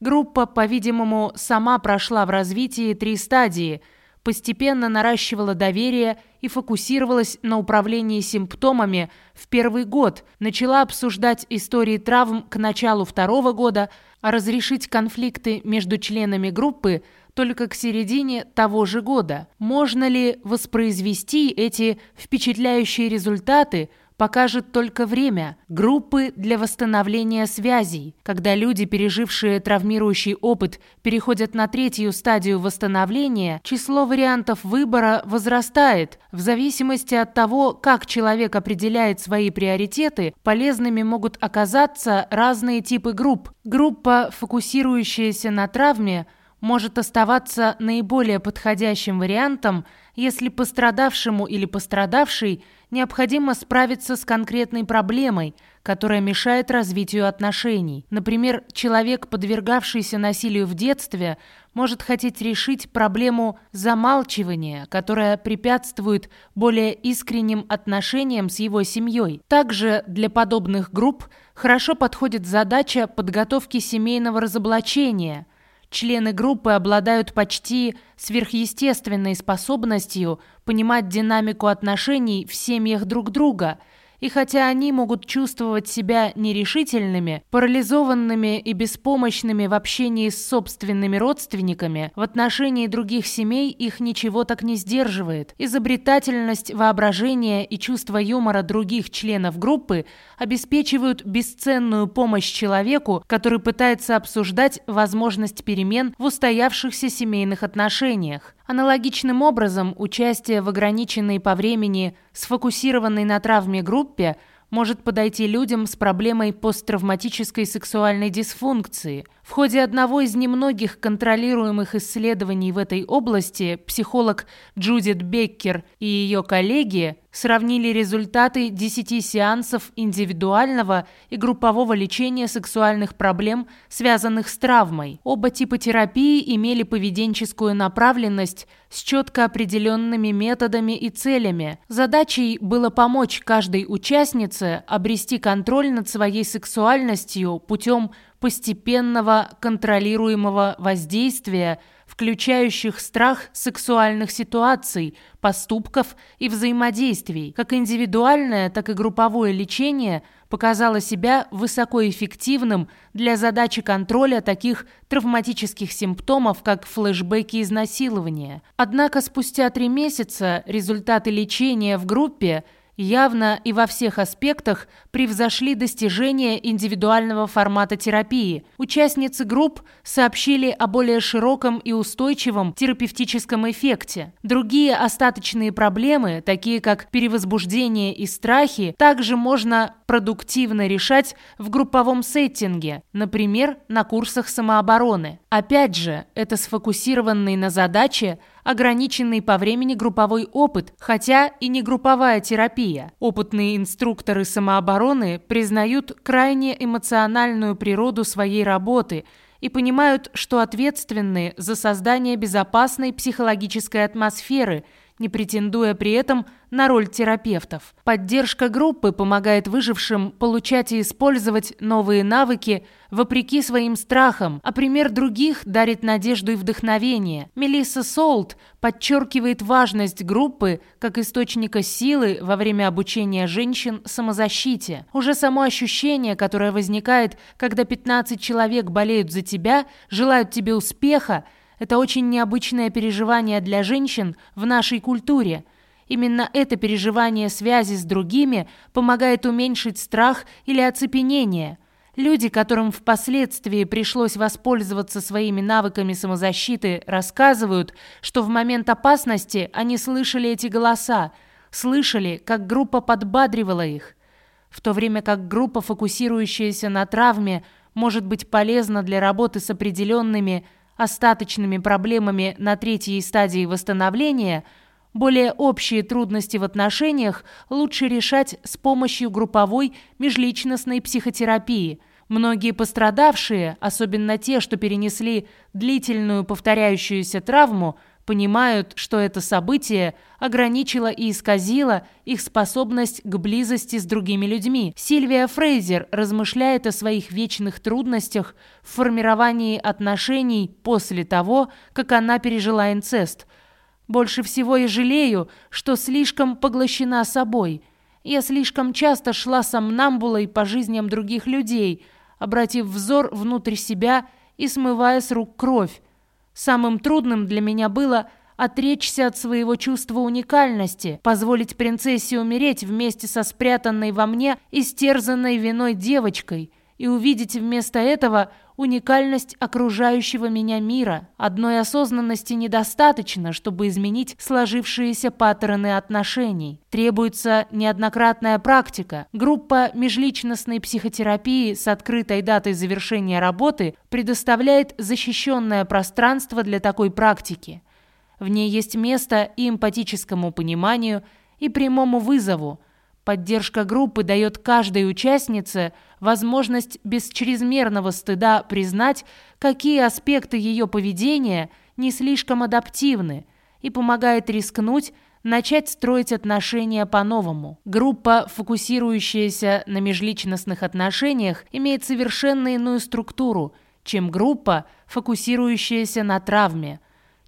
Группа, по-видимому, сама прошла в развитии три стадии – постепенно наращивала доверие и фокусировалась на управлении симптомами в первый год, начала обсуждать истории травм к началу второго года, а разрешить конфликты между членами группы только к середине того же года. Можно ли воспроизвести эти впечатляющие результаты – покажет только время. Группы для восстановления связей. Когда люди, пережившие травмирующий опыт, переходят на третью стадию восстановления, число вариантов выбора возрастает. В зависимости от того, как человек определяет свои приоритеты, полезными могут оказаться разные типы групп. Группа, фокусирующаяся на травме, может оставаться наиболее подходящим вариантом, если пострадавшему или пострадавшей необходимо справиться с конкретной проблемой, которая мешает развитию отношений. Например, человек, подвергавшийся насилию в детстве, может хотеть решить проблему замалчивания, которая препятствует более искренним отношениям с его семьей. Также для подобных групп хорошо подходит задача подготовки семейного разоблачения – Члены группы обладают почти сверхъестественной способностью понимать динамику отношений в семьях друг друга – и хотя они могут чувствовать себя нерешительными, парализованными и беспомощными в общении с собственными родственниками, в отношении других семей их ничего так не сдерживает. Изобретательность, воображение и чувство юмора других членов группы обеспечивают бесценную помощь человеку, который пытается обсуждать возможность перемен в устоявшихся семейных отношениях. Аналогичным образом, участие в ограниченной по времени сфокусированной на травме группе может подойти людям с проблемой посттравматической сексуальной дисфункции. В ходе одного из немногих контролируемых исследований в этой области психолог Джудит Беккер и ее коллеги сравнили результаты 10 сеансов индивидуального и группового лечения сексуальных проблем, связанных с травмой. Оба типа терапии имели поведенческую направленность с четко определенными методами и целями. Задачей было помочь каждой участнице обрести контроль над своей сексуальностью путем постепенного контролируемого воздействия – включающих страх сексуальных ситуаций, поступков и взаимодействий. Как индивидуальное, так и групповое лечение показало себя высокоэффективным для задачи контроля таких травматических симптомов, как флешбеки изнасилования. Однако спустя три месяца результаты лечения в группе явно и во всех аспектах превзошли достижения индивидуального формата терапии. Участницы групп сообщили о более широком и устойчивом терапевтическом эффекте. Другие остаточные проблемы, такие как перевозбуждение и страхи, также можно продуктивно решать в групповом сеттинге, например, на курсах самообороны. Опять же, это сфокусированный на задаче ограниченный по времени групповой опыт, хотя и не групповая терапия. Опытные инструкторы самообороны признают крайне эмоциональную природу своей работы и понимают, что ответственны за создание безопасной психологической атмосферы – не претендуя при этом на роль терапевтов. Поддержка группы помогает выжившим получать и использовать новые навыки вопреки своим страхам, а пример других дарит надежду и вдохновение. Мелисса Солт подчеркивает важность группы как источника силы во время обучения женщин самозащите. Уже само ощущение, которое возникает, когда 15 человек болеют за тебя, желают тебе успеха, это очень необычное переживание для женщин в нашей культуре. Именно это переживание связи с другими помогает уменьшить страх или оцепенение. Люди, которым впоследствии пришлось воспользоваться своими навыками самозащиты, рассказывают, что в момент опасности они слышали эти голоса, слышали, как группа подбадривала их. В то время как группа, фокусирующаяся на травме, может быть полезна для работы с определенными остаточными проблемами на третьей стадии восстановления, более общие трудности в отношениях лучше решать с помощью групповой межличностной психотерапии. Многие пострадавшие, особенно те, что перенесли длительную повторяющуюся травму, понимают, что это событие ограничило и исказило их способность к близости с другими людьми. Сильвия Фрейзер размышляет о своих вечных трудностях в формировании отношений после того, как она пережила инцест. «Больше всего я жалею, что слишком поглощена собой. Я слишком часто шла сомнамбулой по жизням других людей, обратив взор внутрь себя и смывая с рук кровь. Самым трудным для меня было отречься от своего чувства уникальности, позволить принцессе умереть вместе со спрятанной во мне истерзанной виной девочкой и увидеть вместо этого уникальность окружающего меня мира. Одной осознанности недостаточно, чтобы изменить сложившиеся паттерны отношений. Требуется неоднократная практика. Группа межличностной психотерапии с открытой датой завершения работы предоставляет защищенное пространство для такой практики. В ней есть место и эмпатическому пониманию, и прямому вызову – Поддержка группы дает каждой участнице возможность без чрезмерного стыда признать, какие аспекты ее поведения не слишком адаптивны, и помогает рискнуть, начать строить отношения по-новому. Группа, фокусирующаяся на межличностных отношениях, имеет совершенно иную структуру, чем группа, фокусирующаяся на травме.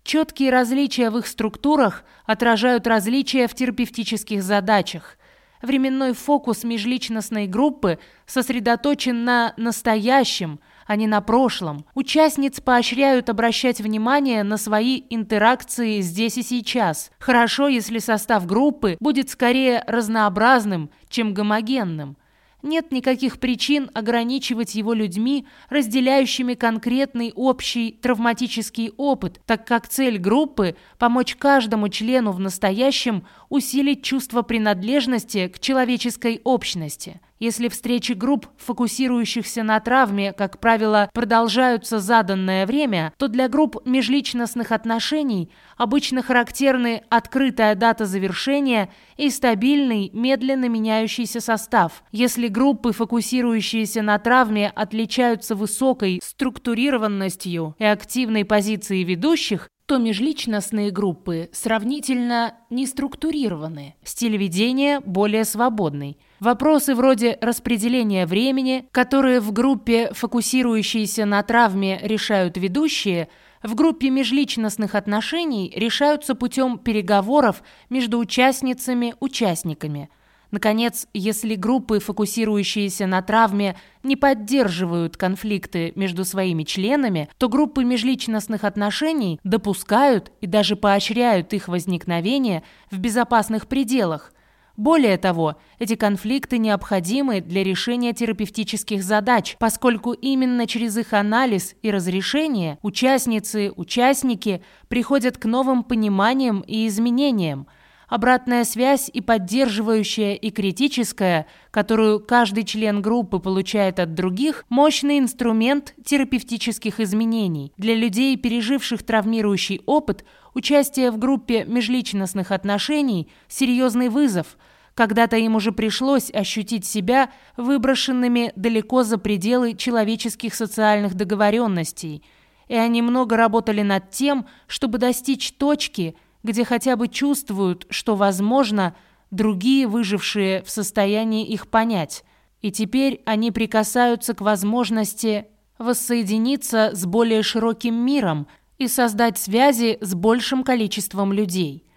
Четкие различия в их структурах отражают различия в терапевтических задачах. Временной фокус межличностной группы сосредоточен на настоящем, а не на прошлом. Участниц поощряют обращать внимание на свои интеракции здесь и сейчас. Хорошо, если состав группы будет скорее разнообразным, чем гомогенным. Нет никаких причин ограничивать его людьми, разделяющими конкретный общий травматический опыт, так как цель группы – помочь каждому члену в настоящем усилить чувство принадлежности к человеческой общности. Если встречи групп, фокусирующихся на травме, как правило, продолжаются заданное время, то для групп межличностных отношений обычно характерны открытая дата завершения и стабильный, медленно меняющийся состав. Если группы, фокусирующиеся на травме, отличаются высокой структурированностью и активной позицией ведущих, то межличностные группы сравнительно не структурированы, стиль ведения более свободный. Вопросы вроде распределения времени, которые в группе, фокусирующейся на травме, решают ведущие, в группе межличностных отношений решаются путем переговоров между участницами-участниками – Наконец, если группы, фокусирующиеся на травме, не поддерживают конфликты между своими членами, то группы межличностных отношений допускают и даже поощряют их возникновение в безопасных пределах. Более того, эти конфликты необходимы для решения терапевтических задач, поскольку именно через их анализ и разрешение участницы, участники приходят к новым пониманиям и изменениям. Обратная связь и поддерживающая, и критическая, которую каждый член группы получает от других, мощный инструмент терапевтических изменений. Для людей, переживших травмирующий опыт, участие в группе межличностных отношений – серьезный вызов – когда-то им уже пришлось ощутить себя выброшенными далеко за пределы человеческих социальных договоренностей, и они много работали над тем, чтобы достичь точки, где хотя бы чувствуют, что, возможно, другие выжившие в состоянии их понять. И теперь они прикасаются к возможности воссоединиться с более широким миром и создать связи с большим количеством людей –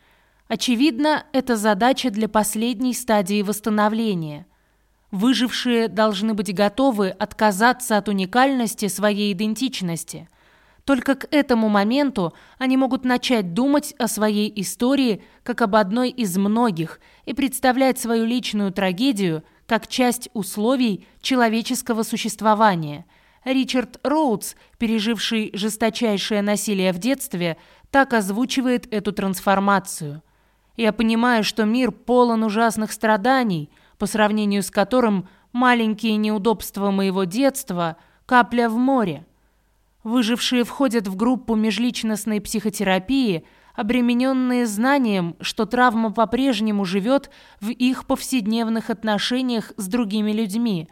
Очевидно, это задача для последней стадии восстановления. Выжившие должны быть готовы отказаться от уникальности своей идентичности. Только к этому моменту они могут начать думать о своей истории как об одной из многих и представлять свою личную трагедию как часть условий человеческого существования. Ричард Роудс, переживший жесточайшее насилие в детстве, так озвучивает эту трансформацию – я понимаю, что мир полон ужасных страданий, по сравнению с которым маленькие неудобства моего детства – капля в море. Выжившие входят в группу межличностной психотерапии, обремененные знанием, что травма по-прежнему живет в их повседневных отношениях с другими людьми.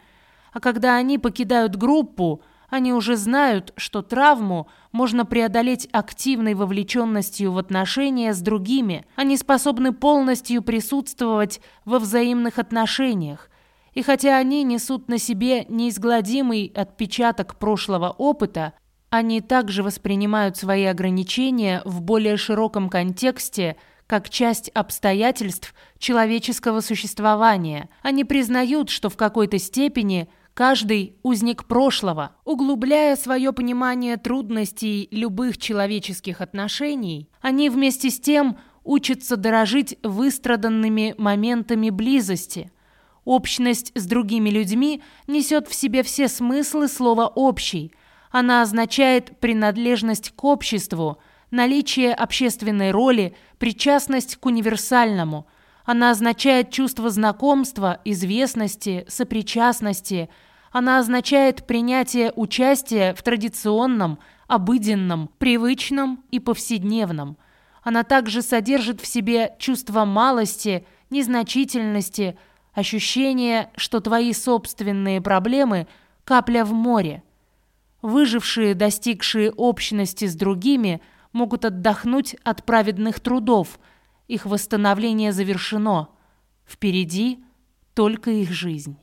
А когда они покидают группу – они уже знают, что травму можно преодолеть активной вовлеченностью в отношения с другими. Они способны полностью присутствовать во взаимных отношениях. И хотя они несут на себе неизгладимый отпечаток прошлого опыта, они также воспринимают свои ограничения в более широком контексте как часть обстоятельств человеческого существования. Они признают, что в какой-то степени – Каждый узник прошлого, углубляя свое понимание трудностей любых человеческих отношений, они вместе с тем учатся дорожить выстраданными моментами близости. Общность с другими людьми несет в себе все смыслы слова «общий». Она означает принадлежность к обществу, наличие общественной роли, причастность к универсальному – она означает чувство знакомства, известности, сопричастности. Она означает принятие участия в традиционном, обыденном, привычном и повседневном. Она также содержит в себе чувство малости, незначительности, ощущение, что твои собственные проблемы – капля в море. Выжившие, достигшие общности с другими, могут отдохнуть от праведных трудов – их восстановление завершено. Впереди только их жизнь.